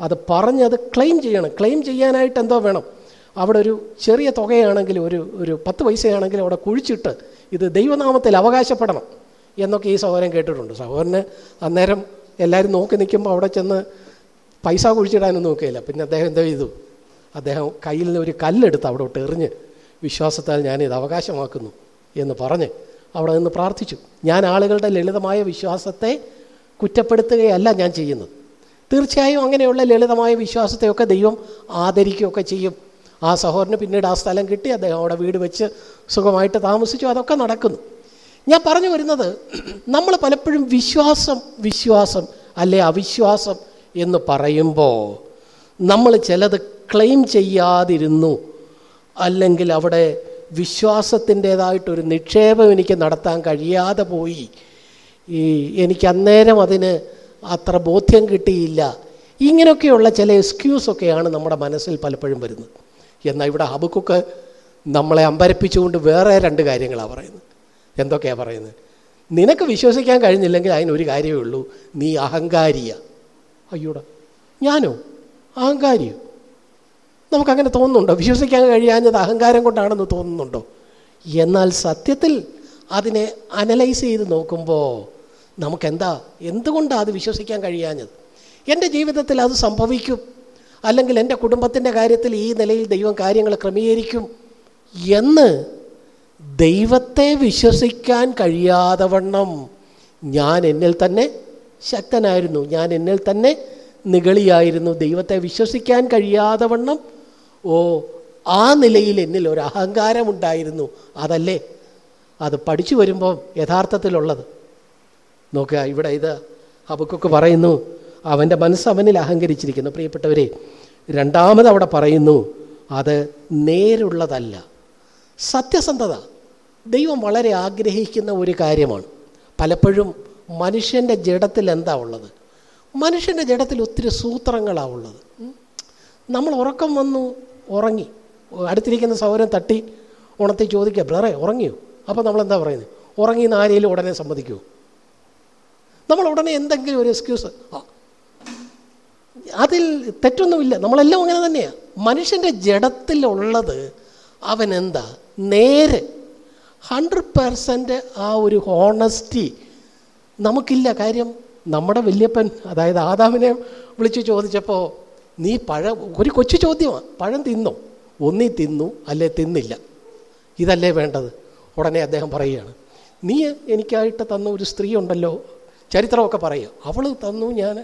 അത് പറഞ്ഞ് അത് ക്ലെയിം ചെയ്യണം. ക്ലെയിം ചെയ്യാനായിട്ട് എന്തോ വേണം. അവിടെ ഒരു ചെറിയ തുകയാണെങ്കിൽ ഒരു ഒരു പത്ത് പൈസയാണെങ്കിൽ അവിടെ കുഴിച്ചിട്ട് ഇത് ദൈവനാമത്തിൽ അവകാശപ്പെടണം എന്നൊക്കെ ഈ സഹോദരൻ കേട്ടിട്ടുണ്ട്. സഹോദരന് അന്നേരം എല്ലാവരും നോക്കി നിൽക്കുമ്പോൾ അവിടെ ചെന്ന് പൈസ കുഴിച്ചിടാനൊന്നും നോക്കിയില്ല പിന്നെ അദ്ദേഹം എന്തോ ചെയ്തു? അദ്ദേഹം കയ്യിൽ നിന്ന് ഒരു കല്ലെടുത്ത് അവിടെ വിട്ട് എറിഞ്ഞ് വിശ്വാസത്താൽ ഞാനിത് അവകാശമാക്കുന്നു എന്ന് പറഞ്ഞ് അവിടെ നിന്ന് പ്രാർത്ഥിച്ചു. ഞാൻ ആളുകളുടെ ലളിതമായ വിശ്വാസത്തെ കുറ്റപ്പെടുത്തുകയല്ല ഞാൻ ചെയ്യുന്നത്. തീർച്ചയായും അങ്ങനെയുള്ള ലളിതമായ വിശ്വാസത്തെയൊക്കെ ദൈവം ആദരിക്കുകയൊക്കെ ചെയ്യും. ആ സഹോദരന് പിന്നീട് ആ സ്ഥലം കിട്ടി അദ്ദേഹം അവിടെ വീട് വെച്ച് സുഖമായിട്ട് താമസിച്ചു. അതൊക്കെ നടക്കുന്നു. ഞാൻ പറഞ്ഞു വരുന്നത് നമ്മൾ പലപ്പോഴും വിശ്വാസം വിശ്വാസം അല്ലെ അവിശ്വാസം എന്ന് പറയുമ്പോൾ നമ്മൾ ചിലത് ക്ലെയിം ചെയ്യാതിരുന്നു. അല്ലെങ്കിൽ അവിടെ വിശ്വാസത്തിന്റേതായിട്ടൊരു നിക്ഷേപം എനിക്ക് നടത്താൻ കഴിയാതെ പോയി. ഈ എനിക്ക് അന്നേരം അതിന് അത്ര ബോധ്യം കിട്ടിയില്ല. ഇങ്ങനെയൊക്കെയുള്ള ചില എക്സ്ക്യൂസൊക്കെയാണ് നമ്മുടെ മനസ്സിൽ പലപ്പോഴും വരുന്നത്. എന്നാൽ ഇവിടെ ഹബുക്കൊക്കെ നമ്മളെ അമ്പരപ്പിച്ചുകൊണ്ട് വേറെ രണ്ട് കാര്യങ്ങളാണ് പറയുന്നത്. എന്തൊക്കെയാണ് പറയുന്നത്? നിനക്ക് വിശ്വസിക്കാൻ കഴിഞ്ഞില്ലെങ്കിൽ അതിനൊരു കാര്യമേ ഉള്ളൂ. നീ അഹങ്കാരിയ. അയ്യോടാ ഞാനോ? അഹങ്കാരിയോ? നമുക്കങ്ങനെ തോന്നുന്നുണ്ടോ? വിശ്വസിക്കാൻ കഴിയാഞ്ഞത് അഹങ്കാരം കൊണ്ടാണെന്ന് തോന്നുന്നുണ്ടോ? എന്നാൽ സത്യത്തിൽ അതിനെ അനലൈസ് ചെയ്ത് നോക്കുമ്പോൾ നമുക്കെന്താ? എന്തുകൊണ്ടാണ് അത് വിശ്വസിക്കാൻ കഴിയാഞ്ഞത്? എന്റെ ജീവിതത്തിൽ അത് സംഭവിക്കും. അല്ലെങ്കിൽ എന്റെ കുടുംബത്തിന്റെ കാര്യത്തിൽ ഈ നിലയിൽ ദൈവം കാര്യങ്ങൾ ക്രമീകരിക്കും എന്ന് ദൈവത്തെ വിശ്വസിക്കാൻ കഴിയാതെ വണ്ണം ഞാൻ എന്നിൽ തന്നെ ശക്തനായിരുന്നു. ഞാൻ എന്നിൽ തന്നെ നിഗളിയായിരുന്നു. ദൈവത്തെ വിശ്വസിക്കാൻ കഴിയാതെ വണ്ണം ഓ ആ നിലയിൽ എന്നിൽ ഒരു അഹങ്കാരമുണ്ടായിരുന്നു. അതല്ലേ? അത് പഠിച്ചു വരുമ്പോൾ യഥാർത്ഥത്തിലുള്ളത്. നോക്കുക ഇവിടെ ഇത് അവക്കൊക്കെ പറയുന്നു. അവന്റെ മനസ്സ് അവനിൽ അഹങ്കരിച്ചിരിക്കുന്നു. പ്രിയപ്പെട്ടവരെ രണ്ടാമത് അവിടെ പറയുന്നു അത് നേരുള്ളതല്ല. സത്യസന്ധത. ദൈവം വളരെ ആഗ്രഹിക്കുന്ന ഒരു കാര്യമാണ്. പലപ്പോഴും മനുഷ്യന്റെ ജഡത്തിൽ എന്താ ഉള്ളത്? മനുഷ്യന്റെ ജഡത്തിൽ ഒത്തിരി സൂത്രങ്ങളാണ് ഉള്ളത്. നമ്മൾ ഉറക്കം വന്നു ഉറങ്ങി. അടുത്തിരിക്കുന്ന സൗരം തട്ടി ഉണർത്തി ചോദിക്കുക ബ്രറെ ഉറങ്ങിയോ? അപ്പോൾ നമ്മളെന്താ പറയുന്നത്? ഉറങ്ങി ആരെങ്കിലും ഉടനെ സമ്മതിക്കുമോ നമ്മൾ ഉടനെ എന്തെങ്കിലും ഒരു എക്സ്ക്യൂസ് അതിൽ തെറ്റൊന്നുമില്ല. നമ്മളെല്ലാം അങ്ങനെ തന്നെയാണ് മനുഷ്യന്റെ ജഡത്തിലുള്ളത് അവൻ എന്താ? നേര്. ഹൺഡ്രഡ് പേഴ്സന്റ് ആ ഒരു ഹോണസ്റ്റി നമുക്കില്ല കാര്യം. നമ്മുടെ വല്യപ്പൻ അതായത് ആദാമിനെ വിളിച്ച് ചോദിച്ചപ്പോൾ നീ പഴം ഒരു കൊച്ചു ചോദ്യമാണ് പഴം തിന്നോ? ഒന്നി തിന്നു അല്ലേ തിന്നില്ല. ഇതല്ലേ വേണ്ടത്? ഉടനെ അദ്ദേഹം പറയുകയാണ്. നീ എനിക്കായിട്ട് തന്ന ഒരു സ്ത്രീ ഉണ്ടല്ലോ. ചരിത്രമൊക്കെ പറയുക അവൾ തന്നു ഞാൻ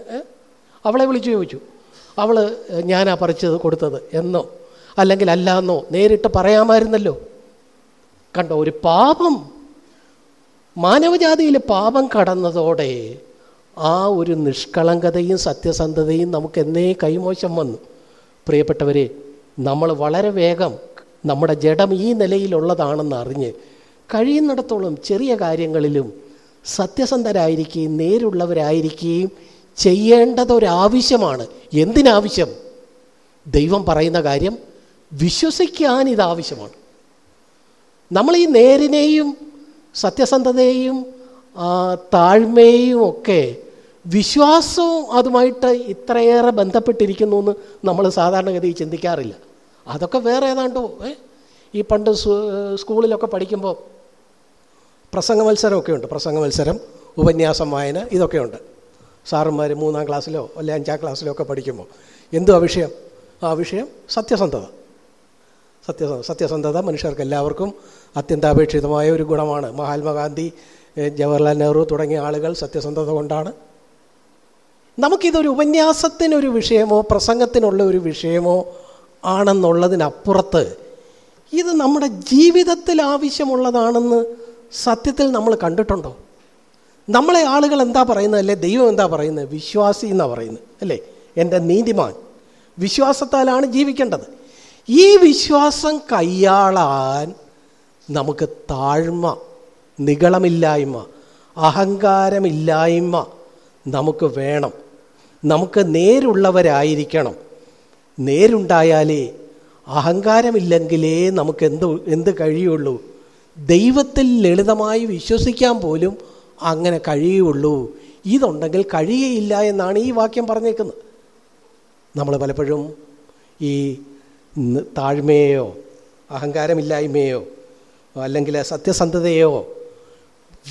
അവളെ വിളിച്ചു ചോദിച്ചു. അവൾ ഞാനാ പറിച്ചത് കൊടുത്തത് എന്നോ? അല്ലെങ്കിൽ അല്ല എന്നോ നേരിട്ട് പറയാമായിരുന്നല്ലോ? കണ്ടോ ഒരു പാപം. മാനവജാതിയിൽ പാപം കടന്നതോടെ ആ ഒരു നിഷ്കളങ്കതയും സത്യസന്ധതയും നമുക്ക് എന്നേ കൈമോശം വന്നു. പ്രിയപ്പെട്ടവരെ നമ്മൾ വളരെ വേഗം നമ്മുടെ ജഡം ഈ നിലയിലുള്ളതാണെന്ന് അറിഞ്ഞ് കഴിയുന്നിടത്തോളം ചെറിയ കാര്യങ്ങളിലും സത്യസന്ധരായിരിക്കുകയും നേരുള്ളവരായിരിക്കുകയും ചെയ്യേണ്ടതൊരാവശ്യമാണ്. എന്തിനാവശ്യം? ദൈവം പറയുന്ന കാര്യം വിശ്വസിക്കാൻ ഇതാവശ്യമാണ് നമ്മൾ ഈ നേരിനെയും സത്യസന്ധതയെയും താഴ്മയെയും താഴ്മയും ഒക്കെ വിശ്വാസവും അതുമായിട്ട് ഇത്രയേറെ ബന്ധപ്പെട്ടിരിക്കുന്നു എന്ന് നമ്മൾ സാധാരണഗതി ചിന്തിക്കാറില്ല. അതൊക്കെ വേറെ ഏതാണ്ടോ ഈ പണ്ട് സ്കൂളിലൊക്കെ പഠിക്കുമ്പോൾ പ്രസംഗ മത്സരമൊക്കെ ഉണ്ട്. പ്രസംഗ മത്സരം ഉപന്യാസം വായന ഇതൊക്കെയുണ്ട്. സാറന്മാർ മൂന്നാം ക്ലാസ്സിലോ അല്ലെ അഞ്ചാം ക്ലാസ്സിലോ ഒക്കെ പഠിക്കുമ്പോൾ എന്തുവാ വിഷയം? ആ വിഷയം സത്യസന്ധത. സത്യസന്ധ സത്യസന്ധത മനുഷ്യർക്ക് എല്ലാവർക്കും അത്യന്താപേക്ഷിതമായ ഒരു ഗുണമാണ്. മഹാത്മാഗാന്ധി ജവഹർലാൽ നെഹ്റു തുടങ്ങിയ ആളുകൾ സത്യസന്ധത കൊണ്ടാണ്. നമുക്കിതൊരു ഉപന്യാസത്തിനൊരു വിഷയമോ പ്രസംഗത്തിനുള്ള ഒരു വിഷയമോ ആണെന്നുള്ളതിനപ്പുറത്ത് ഇത് നമ്മുടെ ജീവിതത്തിൽ ആവശ്യമുള്ളതാണെന്ന് സത്യത്തിൽ നമ്മൾ കണ്ടിട്ടുണ്ടോ? നമ്മളെ ആളുകൾ എന്താ പറയുന്നത്? അല്ലേ? ദൈവം എന്താ പറയുന്നത്? വിശ്വാസി എന്നാ പറയുന്നത്. അല്ലേ? എന്റെ നീതിമാൻ. വിശ്വാസത്താലാണ് ജീവിക്കേണ്ടത്. ഈ വിശ്വാസം കൈയാളാൻ നമുക്ക് താഴ്മ നികളമില്ലായ്മ അഹങ്കാരമില്ലായ്മ നമുക്ക് വേണം. നമുക്ക് നേരുള്ളവരായിരിക്കണം. നേരുണ്ടായാലേ അഹങ്കാരമില്ലെങ്കിലേ നമുക്ക് എന്ത് എന്ത് കഴിയുള്ളൂ? ദൈവത്തിൽ ലളിതമായി വിശ്വസിക്കാൻ പോലും അങ്ങനെ കഴിയുള്ളൂ ഇതുണ്ടെങ്കിൽ കഴിയയില്ല എന്നാണ് ഈ വാക്യം പറഞ്ഞേക്കുന്നത്. നമ്മൾ പലപ്പോഴും ഈ താഴ്മയോ അഹങ്കാരമില്ലായ്മയോ അല്ലെങ്കിൽ സത്യസന്ധതയോ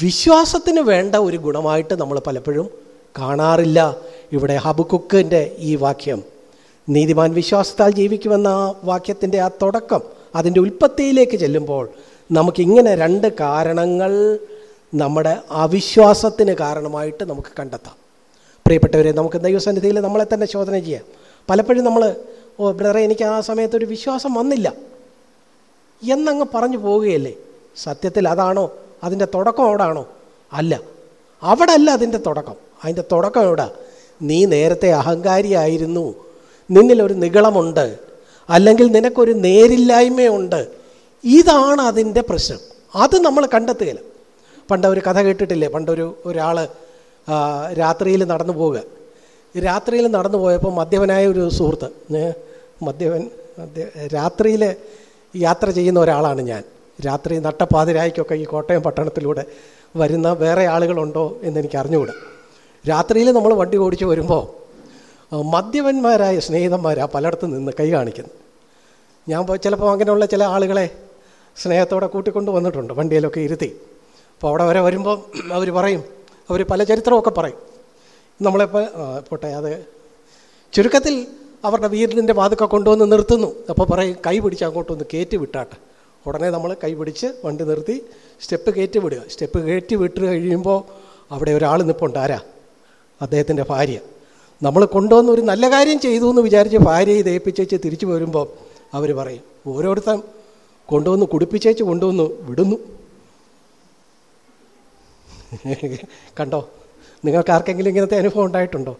വിശ്വാസത്തിന് വേണ്ട ഒരു ഗുണമായിട്ട് നമ്മൾ പലപ്പോഴും കാണാറില്ല. ഇവിടെ ഹബുക്കുക്കിന്റെ ഈ വാക്യം നീതിമാൻ വിശ്വാസത്താൽ ജീവിക്കുമെന്ന ആ വാക്യത്തിന്റെ ആ തുടക്കം അതിന്റെ ഉൽപ്പത്തിയിലേക്ക് ചെല്ലുമ്പോൾ നമുക്കിങ്ങനെ രണ്ട് കാരണങ്ങൾ നമ്മുടെ അവിശ്വാസത്തിന് കാരണമായിട്ട് നമുക്ക് കണ്ടെത്താം. പ്രിയപ്പെട്ടവരെ നമുക്ക് ദൈവസന്നിധിയിൽ നമ്മളെ തന്നെ ശോധന ചെയ്യാം. പലപ്പോഴും നമ്മൾ ഓ ബ്രദറെ എനിക്ക് ആ സമയത്തൊരു വിശ്വാസം വന്നില്ല. എന്നങ്ങ് പറഞ്ഞു പോവുകയല്ലേ? സത്യത്തിൽ അതാണോ? അതിന്റെ തുടക്കം അവിടാണോ അല്ല. അവിടെ അല്ല അതിന്റെ തുടക്കം. അതിന്റെ തുടക്കം എവിടെ? നീ നേരത്തെ അഹങ്കാരിയായിരുന്നു. നിന്നിലൊരു നികളമുണ്ട് അല്ലെങ്കിൽ നിനക്കൊരു നേരില്ലായ്മയുണ്ട്. ഇതാണ് അതിന്റെ പ്രശ്നം. അത് നമ്മൾ കണ്ടെത്തുകയില്ല. പണ്ട് ഒരു കഥ കേട്ടിട്ടില്ലേ? പണ്ടൊരു ഒരാൾ രാത്രിയിൽ നടന്നു പോവുക. രാത്രിയിൽ നടന്നു പോയപ്പോൾ മദ്യപനായ ഒരു സുഹൃത്ത് മദ്യപൻ മദ്യ രാത്രിയിൽ യാത്ര ചെയ്യുന്ന ഒരാളാണ് ഞാൻ. രാത്രി നട്ടപ്പാതിരായ്ക്കൊക്കെ ഈ കോട്ടയം പട്ടണത്തിലൂടെ വരുന്ന വേറെ ആളുകളുണ്ടോ എന്നെനിക്ക് അറിഞ്ഞുകൂടാ. രാത്രിയിൽ നമ്മൾ വണ്ടി ഓടിച്ച് വരുമ്പോൾ മദ്യപന്മാരായ സ്നേഹിതന്മാരാണ് പലയിടത്തും നിന്ന് കൈ കാണിക്കുന്നത്. ഞാൻ ചിലപ്പോൾ അങ്ങനെയുള്ള ചില ആളുകളെ സ്നേഹത്തോടെ കൂട്ടിക്കൊണ്ട് വന്നിട്ടുണ്ട് വണ്ടിയിലൊക്കെ ഇരുത്തി. അപ്പോൾ അവിടെ വരെ വരുമ്പോൾ അവർ പറയും അവർ പല ചരിത്രമൊക്കെ പറയും. നമ്മളിപ്പോൾ ആ, പോട്ടെ അത് ചുരുക്കത്തിൽ അവരുടെ വീടിന്റെ വാതുക്കെ കൊണ്ടുവന്ന് നിർത്തുന്നു. അപ്പോൾ പറയും കൈ പിടിച്ച് അങ്ങോട്ടൊന്ന് കയറ്റി വിട്ടാട്ട്. ഉടനെ നമ്മൾ കൈ പിടിച്ച് വണ്ടി നിർത്തി സ്റ്റെപ്പ് കയറ്റി വിടുക. സ്റ്റെപ്പ് കയറ്റി വിട്ട് കഴിയുമ്പോൾ അവിടെ ഒരാൾ നിൽപ്പുണ്ട് ആരാ? അദ്ദേഹത്തിന്റെ ഭാര്യ. നമ്മൾ കൊണ്ടുവന്ന് ഒരു നല്ല കാര്യം ചെയ്തു എന്ന് വിചാരിച്ച് ഭാര്യയെ ദയിപ്പിച്ചേച്ച് തിരിച്ചു വരുമ്പോൾ അവർ പറയും ഓരോരുത്തൻ കൊണ്ടുവന്ന് കുടിപ്പിച്ചേച്ച് കൊണ്ടുവന്ന് വിടുന്നു. കണ്ടോ? നിങ്ങൾക്ക് ആർക്കെങ്കിലും ഇങ്ങനത്തെ അനുഭവം ഉണ്ടായിട്ടുണ്ടോ?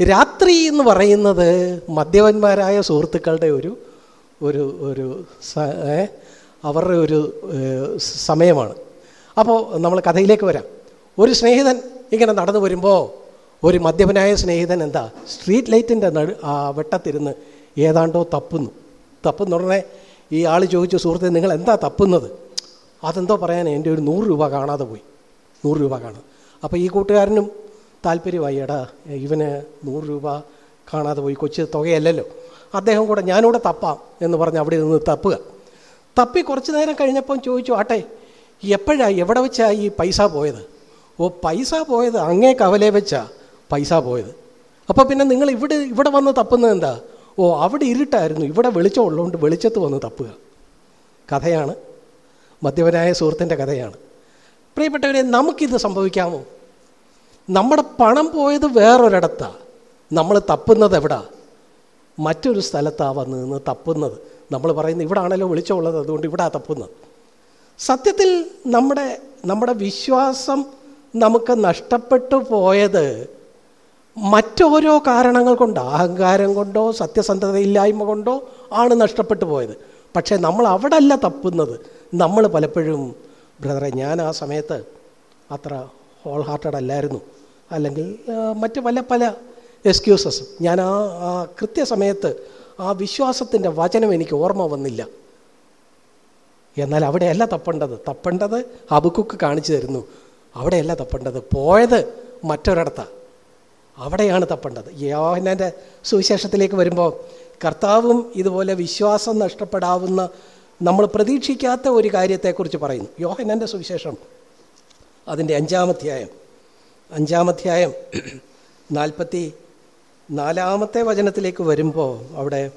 രാത്രി എന്ന് പറയുന്നത് മദ്യപന്മാരായ സുഹൃത്തുക്കളുടെ ഒരു ഒരു ഒരു അവരുടെ ഒരു സമയമാണ്. അപ്പോൾ നമ്മൾ കഥയിലേക്ക് വരാം. ഒരു സ്നേഹിതൻ ഇങ്ങനെ നടന്നു വരുമ്പോൾ ഒരു മദ്യപനായ സ്നേഹിതൻ എന്താ? സ്ട്രീറ്റ് ലൈറ്റിന്റെ നടു ആ വെട്ടത്തിരുന്ന് ഏതാണ്ടോ തപ്പുന്നു. തപ്പുന്ന ഉടനെ ഈ ആൾ ചോദിച്ച സുഹൃത്തെ നിങ്ങൾ എന്താ തപ്പുന്നത്? അതെന്തോ പറയാനേ എന്റെ ഒരു നൂറ് രൂപ കാണാതെ പോയി. നൂറ് രൂപ കാണാതെ. അപ്പോൾ ഈ കൂട്ടുകാരനും താല്പര്യമായി എടാ ഇവന് നൂറ് രൂപ കാണാതെ പോയി കൊച്ചു തുകയല്ലല്ലോ. അദ്ദേഹം കൂടെ ഞാനിവിടെ തപ്പാം എന്ന് പറഞ്ഞ് അവിടെ നിന്ന് തപ്പുക. തപ്പി കുറച്ച് നേരം കഴിഞ്ഞപ്പോൾ ചോദിച്ചു ആട്ടെ എപ്പോഴാ എവിടെ വെച്ചാ ഈ പൈസ പോയത്? ഓ പൈസ പോയത് അങ്ങേ കവലെ വെച്ചാ പൈസ പോയത്. അപ്പോൾ പിന്നെ നിങ്ങൾ ഇവിടെ ഇവിടെ വന്ന് തപ്പുന്നത് എന്താ? ഓ അവിടെ ഇരുട്ടായിരുന്നു. ഇവിടെ വെളിച്ചം ഉള്ളതുകൊണ്ട് വെളിച്ചത്ത് വന്ന് തപ്പുക. കഥയാണ്. മദ്യപനായ സുഹൃത്തിന്റെ കഥയാണ്. പ്രിയപ്പെട്ടവരെ നമുക്കിത് സംഭവിക്കാമോ? നമ്മുടെ പണം പോയത് വേറൊരിടത്താണ് നമ്മൾ തപ്പുന്നത് എവിടാ? മറ്റൊരു സ്ഥലത്താണ് വന്ന് നിന്ന് തപ്പുന്നത്. നമ്മൾ പറയുന്നത് ഇവിടാണല്ലോ വെളിച്ചമുള്ളത് അതുകൊണ്ട് ഇവിടെ തപ്പുന്നത്. സത്യത്തിൽ നമ്മുടെ നമ്മുടെ വിശ്വാസം നമുക്ക് നഷ്ടപ്പെട്ടു പോയത് മറ്റോരോ കാരണങ്ങൾ കൊണ്ട് അഹങ്കാരം കൊണ്ടോ സത്യസന്ധതയില്ലായ്മ കൊണ്ടോ ആണ് നഷ്ടപ്പെട്ടു പോയത്. പക്ഷേ നമ്മൾ അവിടെ അല്ല തപ്പുന്നത്. നമ്മൾ പലപ്പോഴും ബ്രദറെ ഞാൻ ആ സമയത്ത് അത്ര ഹോൾ ഹാർട്ടഡ് അല്ലായിരുന്നു. അല്ലെങ്കിൽ മറ്റ് പല പല എക്സ്ക്യൂസസ് ഞാൻ ആ കൃത്യസമയത്ത് ആ വിശ്വാസത്തിന്റെ വചനം എനിക്ക് ഓർമ്മ വന്നില്ല. എന്നാൽ അവിടെയല്ല തപ്പേണ്ടത്. തപ്പേണ്ടത് അബുക്കുക്ക് കാണിച്ചു തരുന്നു. അവിടെയല്ല തപ്പേണ്ടത്. പോയത് മറ്റൊരിടത്താണ് അവിടെയാണ് തപ്പേണ്ടത്. യോഹനന്റെ സുവിശേഷത്തിലേക്ക് വരുമ്പോൾ കർത്താവും ഇതുപോലെ വിശ്വാസം നഷ്ടപ്പെടാവുന്ന നമ്മൾ പ്രതീക്ഷിക്കാത്ത ഒരു കാര്യത്തെക്കുറിച്ച് പറയുന്നു. യോഹനന്റെ സുവിശേഷം അതിന്റെ അഞ്ചാമധ്യായം. അഞ്ചാമധ്യായം നാൽപ്പത്തി നാലാമത്തെ വചനത്തിലേക്ക് വരുമ്പോൾ അവിടെ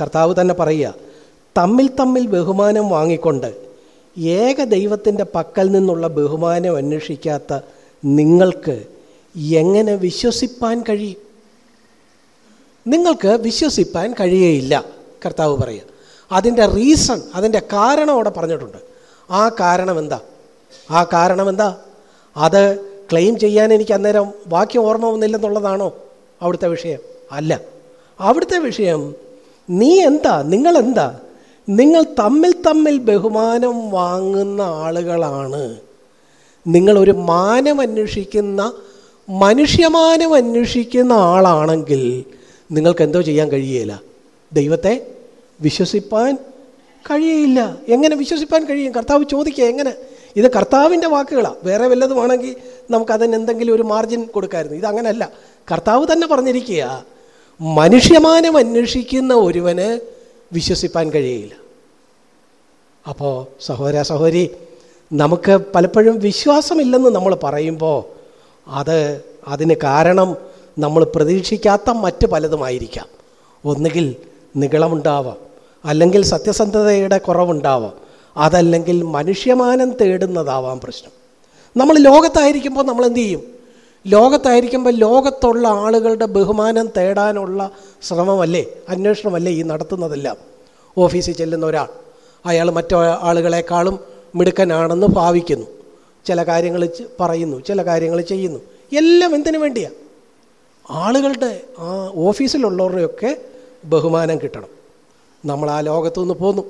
കർത്താവ് തന്നെ പറയുക തമ്മിൽ തമ്മിൽ ബഹുമാനം വാങ്ങിക്കൊണ്ട് ഏക ദൈവത്തിന്റെ പക്കൽ നിന്നുള്ള ബഹുമാനം അന്വേഷിക്കാത്ത നിങ്ങൾക്ക് എങ്ങനെ വിശ്വസിപ്പാൻ കഴിയും? നിങ്ങൾക്ക് വിശ്വസിപ്പാൻ കഴിയേയില്ല കർത്താവ് പറയുക. അതിന്റെ റീസൺ അതിന്റെ കാരണം അവിടെ പറഞ്ഞിട്ടുണ്ട്. ആ കാരണം എന്താ? ആ കാരണം എന്താ? അത് ക്ലെയിം ചെയ്യാൻ എനിക്ക് അന്നേരം വാക്യം ഓർമ്മ വന്നില്ലെന്നുള്ളതാണോ അവിടുത്തെ വിഷയം? അല്ല. അവിടുത്തെ വിഷയം നീ എന്താ? നിങ്ങൾ എന്താ നിങ്ങൾ തമ്മിൽ തമ്മിൽ ബഹുമാനം വാങ്ങുന്ന ആളുകളാണ്. നിങ്ങളൊരു മാനം അന്വേഷിക്കുന്ന മനുഷ്യമാനം അന്വേഷിക്കുന്ന ആളാണെങ്കിൽ നിങ്ങൾക്ക് എന്തോ ചെയ്യാൻ കഴിയുകയില്ല ദൈവത്തെ വിശ്വസിപ്പാൻ കഴിയില്ല എങ്ങനെ വിശ്വസിപ്പാൻ കഴിയും? കർത്താവ് ചോദിക്കുക എങ്ങനെ? ഇത് കർത്താവിന്റെ വാക്കുകളാണ് വേറെ വല്ലതുമാണെങ്കിൽ നമുക്കതിന് എന്തെങ്കിലും ഒരു മാർജിൻ കൊടുക്കായിരുന്നു. ഇതങ്ങനല്ല കർത്താവ് തന്നെ പറഞ്ഞിരിക്കുക മനുഷ്യമാനം അന്വേഷിക്കുന്ന ഒരുവന് വിശ്വസിപ്പാൻ കഴിയില്ല അപ്പോൾ സഹോദര സഹോദരി നമുക്ക് പലപ്പോഴും വിശ്വാസമില്ലെന്ന് നമ്മൾ പറയുമ്പോൾ അത് അതിന് കാരണം നമ്മൾ പ്രതീക്ഷിക്കാത്ത മറ്റ് പലതുമായിരിക്കാം. ഒന്നുകിൽ നികളമുണ്ടാവാം അല്ലെങ്കിൽ സത്യസന്ധതയുടെ കുറവുണ്ടാവാം അതല്ലെങ്കിൽ മനുഷ്യമാനം തേടുന്നതാവാം പ്രശ്നം. നമ്മൾ ലോകത്തായിരിക്കുമ്പോൾ നമ്മൾ എന്ത് ചെയ്യും? ലോകത്തായിരിക്കുമ്പോൾ ലോകത്തുള്ള ആളുകളുടെ ബഹുമാനം തേടാനുള്ള ശ്രമമല്ലേ അന്വേഷണമല്ലേ ഈ നടത്തുന്നതെല്ലാം? ഓഫീസിൽ ചെല്ലുന്ന ഒരാൾ അയാൾ മറ്റു ആളുകളെക്കാളും മിടുക്കനാണെന്ന് ഭാവിക്കുന്നു. ചില കാര്യങ്ങൾ പറയുന്നു ചില കാര്യങ്ങൾ ചെയ്യുന്നു. എല്ലാം എന്തിനു വേണ്ടിയാണ് ആളുകളുടെ ആ ഓഫീസിലുള്ളവരുടെയൊക്കെ ബഹുമാനം കിട്ടണം. നമ്മൾ ആ ലോകത്തു നിന്ന് പോന്നു.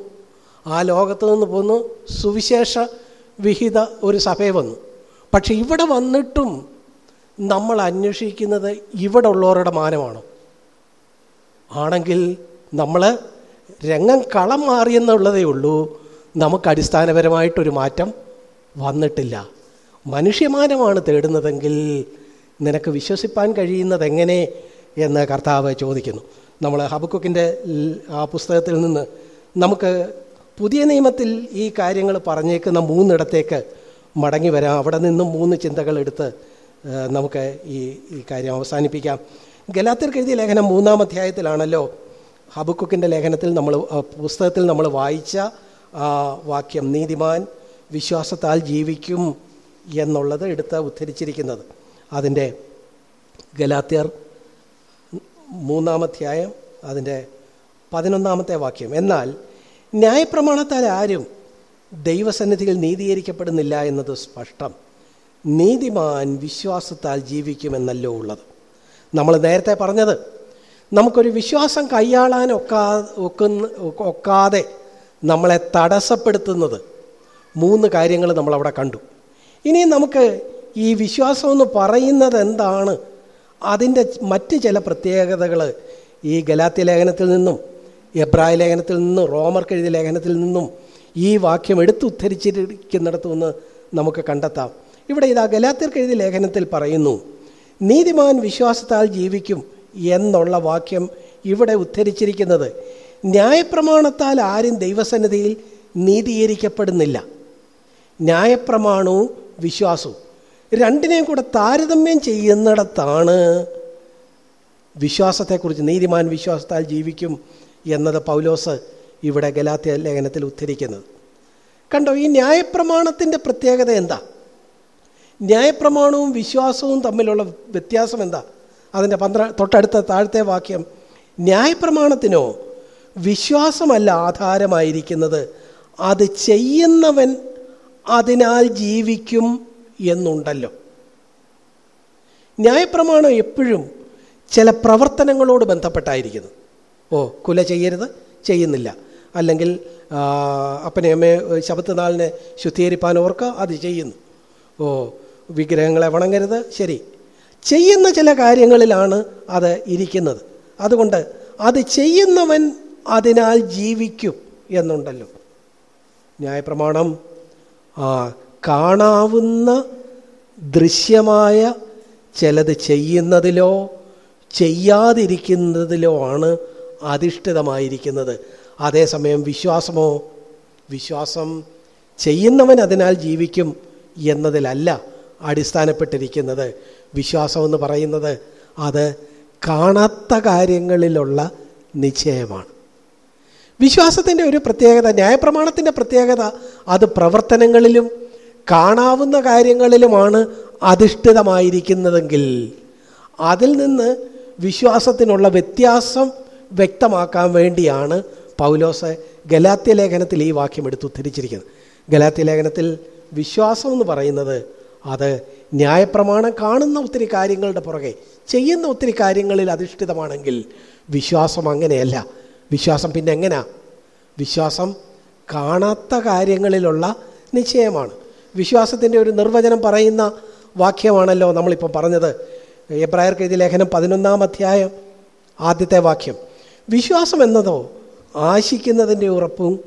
ആ ലോകത്തു നിന്ന് പോന്നു സുവിശേഷ വിഹിത ഒരു സഭയെ വന്നു. പക്ഷെ ഇവിടെ വന്നിട്ടും നമ്മൾ അന്വേഷിക്കുന്നത് ഇവിടെ ഉള്ളവരുടെ മാനമാണോ. ആണെങ്കിൽ നമ്മൾ രംഗം കളം മാറിയെന്നുള്ളതേ ഉള്ളൂ. നമുക്ക് അടിസ്ഥാനപരമായിട്ടൊരു മാറ്റം വന്നിട്ടില്ല. മനുഷ്യമാനമാണ് തേടുന്നതെങ്കിൽ നിനക്ക് വിശ്വസിപ്പാൻ കഴിയുന്നത് എങ്ങനെ എന്ന് കർത്താവ് ചോദിക്കുന്നു. നമ്മൾ ഹബക്കുക്കിന്റെ ആ പുസ്തകത്തിൽ നിന്ന് നമുക്ക് പുതിയ നിയമത്തിൽ ഈ കാര്യങ്ങൾ പറഞ്ഞേക്കുന്ന മൂന്നിടത്തേക്ക് മടങ്ങി വരാം. അവിടെ നിന്നും മൂന്ന് ചിന്തകൾ എടുത്ത് നമുക്ക് ഈ ഈ കാര്യം അവസാനിപ്പിക്കാം. ഗലാത്തിർക്ക് എഴുതിയ ലേഖനം മൂന്നാം അധ്യായത്തിലാണല്ലോ. ഹബക്കുക്കിന്റെ ലേഖനത്തിൽ നമ്മൾ പുസ്തകത്തിൽ നമ്മൾ വായിച്ച വാക്യം നീതിമാൻ വിശ്വാസത്താൽ ജീവിക്കും എന്നുള്ളത് എടുത്ത് ഉദ്ധരിച്ചിരിക്കുന്നത്. അതിന്റെ ഗലാത്യർ മൂന്നാമധ്യായം അതിന്റെ പതിനൊന്നാമത്തെ വാക്യം. എന്നാൽ ന്യായപ്രമാണത്താൽ ആരും ദൈവസന്നിധിയിൽ നീതീകരിക്കപ്പെടുന്നില്ല എന്നത് സ്പഷ്ടം. നീതിമാൻ വിശ്വാസത്താൽ ജീവിക്കുമെന്നല്ലോ ഉള്ളത്. നമ്മൾ നേരത്തെ പറഞ്ഞത് നമുക്കൊരു വിശ്വാസം കൈയാളാൻ ഒക്കാ ഒക്കുന്ന ഒക്കാതെ നമ്മളെ തടസ്സപ്പെടുത്തുന്നത് മൂന്ന് കാര്യങ്ങൾ നമ്മളവിടെ കണ്ടു. ഇനി നമുക്ക് ഈ വിശ്വാസം എന്ന് പറയുന്നത് എന്താണ്? അതിന്റെ മറ്റ് ചില പ്രത്യേകതകൾ ഈ ഗലാത്തി ലേഖനത്തിൽ നിന്നും എബ്രായ ലേഖനത്തിൽ നിന്നും റോമർക്ക് എഴുതിയ ലേഖനത്തിൽ നിന്നും ഈ വാക്യം എടുത്തുദ്ധരിച്ചിരിക്കുന്നിടത്തു നിന്ന് നമുക്ക് കണ്ടെത്താം. ഇവിടെ ഇതാ ഗലാത്തിർക്ക് എഴുതിയ ലേഖനത്തിൽ പറയുന്നു നീതിമാൻ വിശ്വാസത്താൽ ജീവിക്കും എന്നുള്ള വാക്യം ഇവിടെ ഉദ്ധരിച്ചിരിക്കുന്നത്. ന്യായപ്രമാണത്താൽ ആരും ദൈവസന്നിധിയിൽ നീതീകരിക്കപ്പെടുന്നില്ല. ന്യായപ്രമാണവും വിശ്വാസവും. രണ്ടിനെയും കൂടെ താരതമ്യം ചെയ്യുന്നിടത്താണ് വിശ്വാസത്തെക്കുറിച്ച് നീതിമാൻ വിശ്വാസത്താൽ ജീവിക്കും എന്നത് പൗലോസ് ഇവിടെ ഗലാത്യ ലേഖനത്തിൽ ഉദ്ധരിക്കുന്നത്. കണ്ടോ ഈ ന്യായപ്രമാണത്തിന്റെ പ്രത്യേകത എന്താ? ന്യായപ്രമാണവും വിശ്വാസവും തമ്മിലുള്ള വ്യത്യാസം എന്താ? അതിന്റെ പന്ത്ര തൊട്ടടുത്ത താഴത്തെ വാക്യം ന്യായപ്രമാണത്തിനോ വിശ്വാസമല്ല ആധാരമായിരിക്കുന്നത് അത് ചെയ്യുന്നവൻ അതിനാൽ ജീവിക്കും എന്നുണ്ടല്ലോ. ന്യായപ്രമാണം എപ്പോഴും ചില പ്രവർത്തനങ്ങളോട് ബന്ധപ്പെട്ടായിരിക്കുന്നു. ഓ കുല ചെയ്യരുത് ചെയ്യുന്നില്ല. അല്ലെങ്കിൽ അപ്പനെ അമ്മയെ ശബത്ത് നാളിനെ ശുദ്ധീകരിപ്പാൻ ഓർക്കുക അത് ചെയ്യുന്നു. ഓ വിഗ്രഹങ്ങളെ വണങ്ങരുത് ശരി. ചെയ്യുന്ന ചില കാര്യങ്ങളിലാണ് അത് ഇരിക്കുന്നത്. അതുകൊണ്ട് അത് ചെയ്യുന്നവൻ അതിനാൽ ജീവിക്കും എന്നുണ്ടല്ലോ. ന്യായപ്രമാണം കാണാവുന്ന ദൃശ്യമായ ചിലത് ചെയ്യുന്നതിലോ ചെയ്യാതിരിക്കുന്നതിലോ ആണ് അധിഷ്ഠിതമായിരിക്കുന്നത്. അതേസമയം വിശ്വാസമോ വിശ്വാസം ചെയ്യുന്നവൻ അതിനാൽ ജീവിക്കും എന്നതിലല്ല അടിസ്ഥാനപ്പെട്ടിരിക്കുന്നത്. വിശ്വാസമെന്ന് പറയുന്നത് അത് കാണാത്ത കാര്യങ്ങളിലുള്ള നിശ്ചയമാണ്. വിശ്വാസത്തിന്റെ ഒരു പ്രത്യേകത ന്യായപ്രമാണത്തിന്റെ പ്രത്യേകത അത് പ്രവർത്തനങ്ങളിലും കാണാവുന്ന കാര്യങ്ങളിലുമാണ് അധിഷ്ഠിതമായിരിക്കുന്നതെങ്കിൽ അതിൽ നിന്ന് വിശ്വാസത്തിനുള്ള വ്യത്യാസം വ്യക്തമാക്കാൻ വേണ്ടിയാണ് പൗലോസ് ഗലാത്യ ലേഖനത്തിൽ ഈ വാക്യം എടുത്തു ഉദ്ധരിച്ചിരിക്കുന്നത്. ഗലാത്യ ലേഖനത്തിൽ വിശ്വാസം എന്ന് പറയുന്നത് അത് ന്യായപ്രമാണം കാണുന്ന ഒത്തിരി കാര്യങ്ങളുടെ പുറകെ ചെയ്യുന്ന ഒത്തിരി കാര്യങ്ങളിൽ അധിഷ്ഠിതമാണെങ്കിൽ വിശ്വാസം അങ്ങനെയല്ല. വിശ്വാസം പിന്നെ എങ്ങനെയാ വിശ്വാസം കാണാത്ത കാര്യങ്ങളിലുള്ള നിശ്ചയമാണ്. വിശ്വാസത്തിന്റെ ഒരു നിർവചനം പറയുന്ന വാക്യമാണല്ലോ നമ്മളിപ്പോൾ പറഞ്ഞത്. എബ്രായർക്ക് എഴുതിയ ലേഖനം പതിനൊന്നാം അധ്യായം ആദ്യത്തെ വാക്യം. വിശ്വാസം എന്നതോ ആശിക്കുന്നതിന്റെ ഉറപ്പും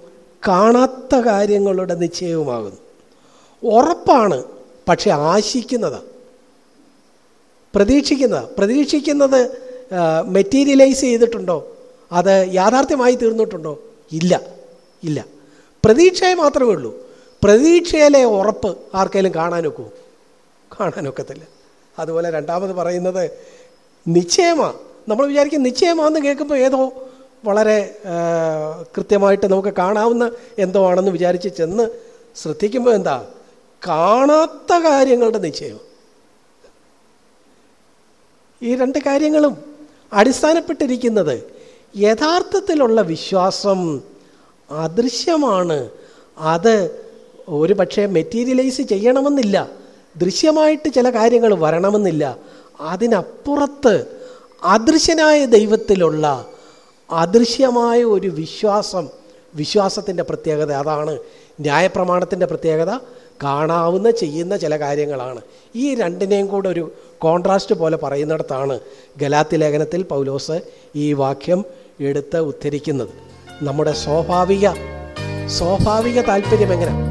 കാണാത്ത കാര്യങ്ങളുടെ നിശ്ചയവുമാകുന്നു. ഉറപ്പാണ് പക്ഷെ ആശിക്കുന്നത്. പ്രതീക്ഷിക്കുന്നത്. പ്രതീക്ഷിക്കുന്നത് മെറ്റീരിയലൈസ് ചെയ്തിട്ടുണ്ടോ? അത് യാഥാർത്ഥ്യമായി തീർന്നിട്ടുണ്ടോ? ഇല്ല. ഇല്ല. പ്രതീക്ഷയെ മാത്രമേ ഉള്ളൂ. പ്രതീക്ഷയിലെ ഉറപ്പ് ആർക്കെങ്കിലും കാണാനൊക്കുമോ കാണാനൊക്കത്തില്ല. അതുപോലെ രണ്ടാമത് പറയുന്നത് നിശ്ചയമാണ് നമ്മൾ വിചാരിക്കും നിശ്ചയമാണെന്ന് കേൾക്കുമ്പോൾ ഏതോ വളരെ കൃത്യമായിട്ട് നമുക്ക് കാണാവുന്ന എന്തോ ആണെന്ന് വിചാരിച്ച് ചെന്ന് ശ്രദ്ധിക്കുമ്പോൾ എന്താ? കാണാത്ത കാര്യങ്ങളുടെ നിശ്ചയം ഈ രണ്ട് കാര്യങ്ങളും അടിസ്ഥാനപ്പെട്ടിരിക്കുന്നത് യഥാർത്ഥത്തിലുള്ള വിശ്വാസം അദൃശ്യമാണ്. അത് ഒരു പക്ഷേ മെറ്റീരിയലൈസ് ചെയ്യണമെന്നില്ല. ദൃശ്യമായിട്ട് ചില കാര്യങ്ങൾ വരണമെന്നില്ല. അതിനപ്പുറത്ത് അദൃശ്യനായ ദൈവത്തിലുള്ള അദൃശ്യമായ ഒരു വിശ്വാസം വിശ്വാസത്തിന്റെ പ്രത്യേകത അതാണ്. ന്യായപ്രമാണത്തിന്റെ പ്രത്യേകത കാണാവുന്ന ചെയ്യുന്ന ചില കാര്യങ്ങളാണ്. ഈ രണ്ടിനെയും കൂടെ ഒരു കോൺട്രാസ്റ്റ് പോലെ പറയുന്നിടത്താണ് ഗലാത്തി ലേഖനത്തിൽ പൗലോസ് ഈ വാക്യം എടുത്ത് ഉദ്ധരിക്കുന്നത്. നമ്മുടെ സ്വാഭാവിക സ്വാഭാവിക താല്പര്യം എങ്ങനെ?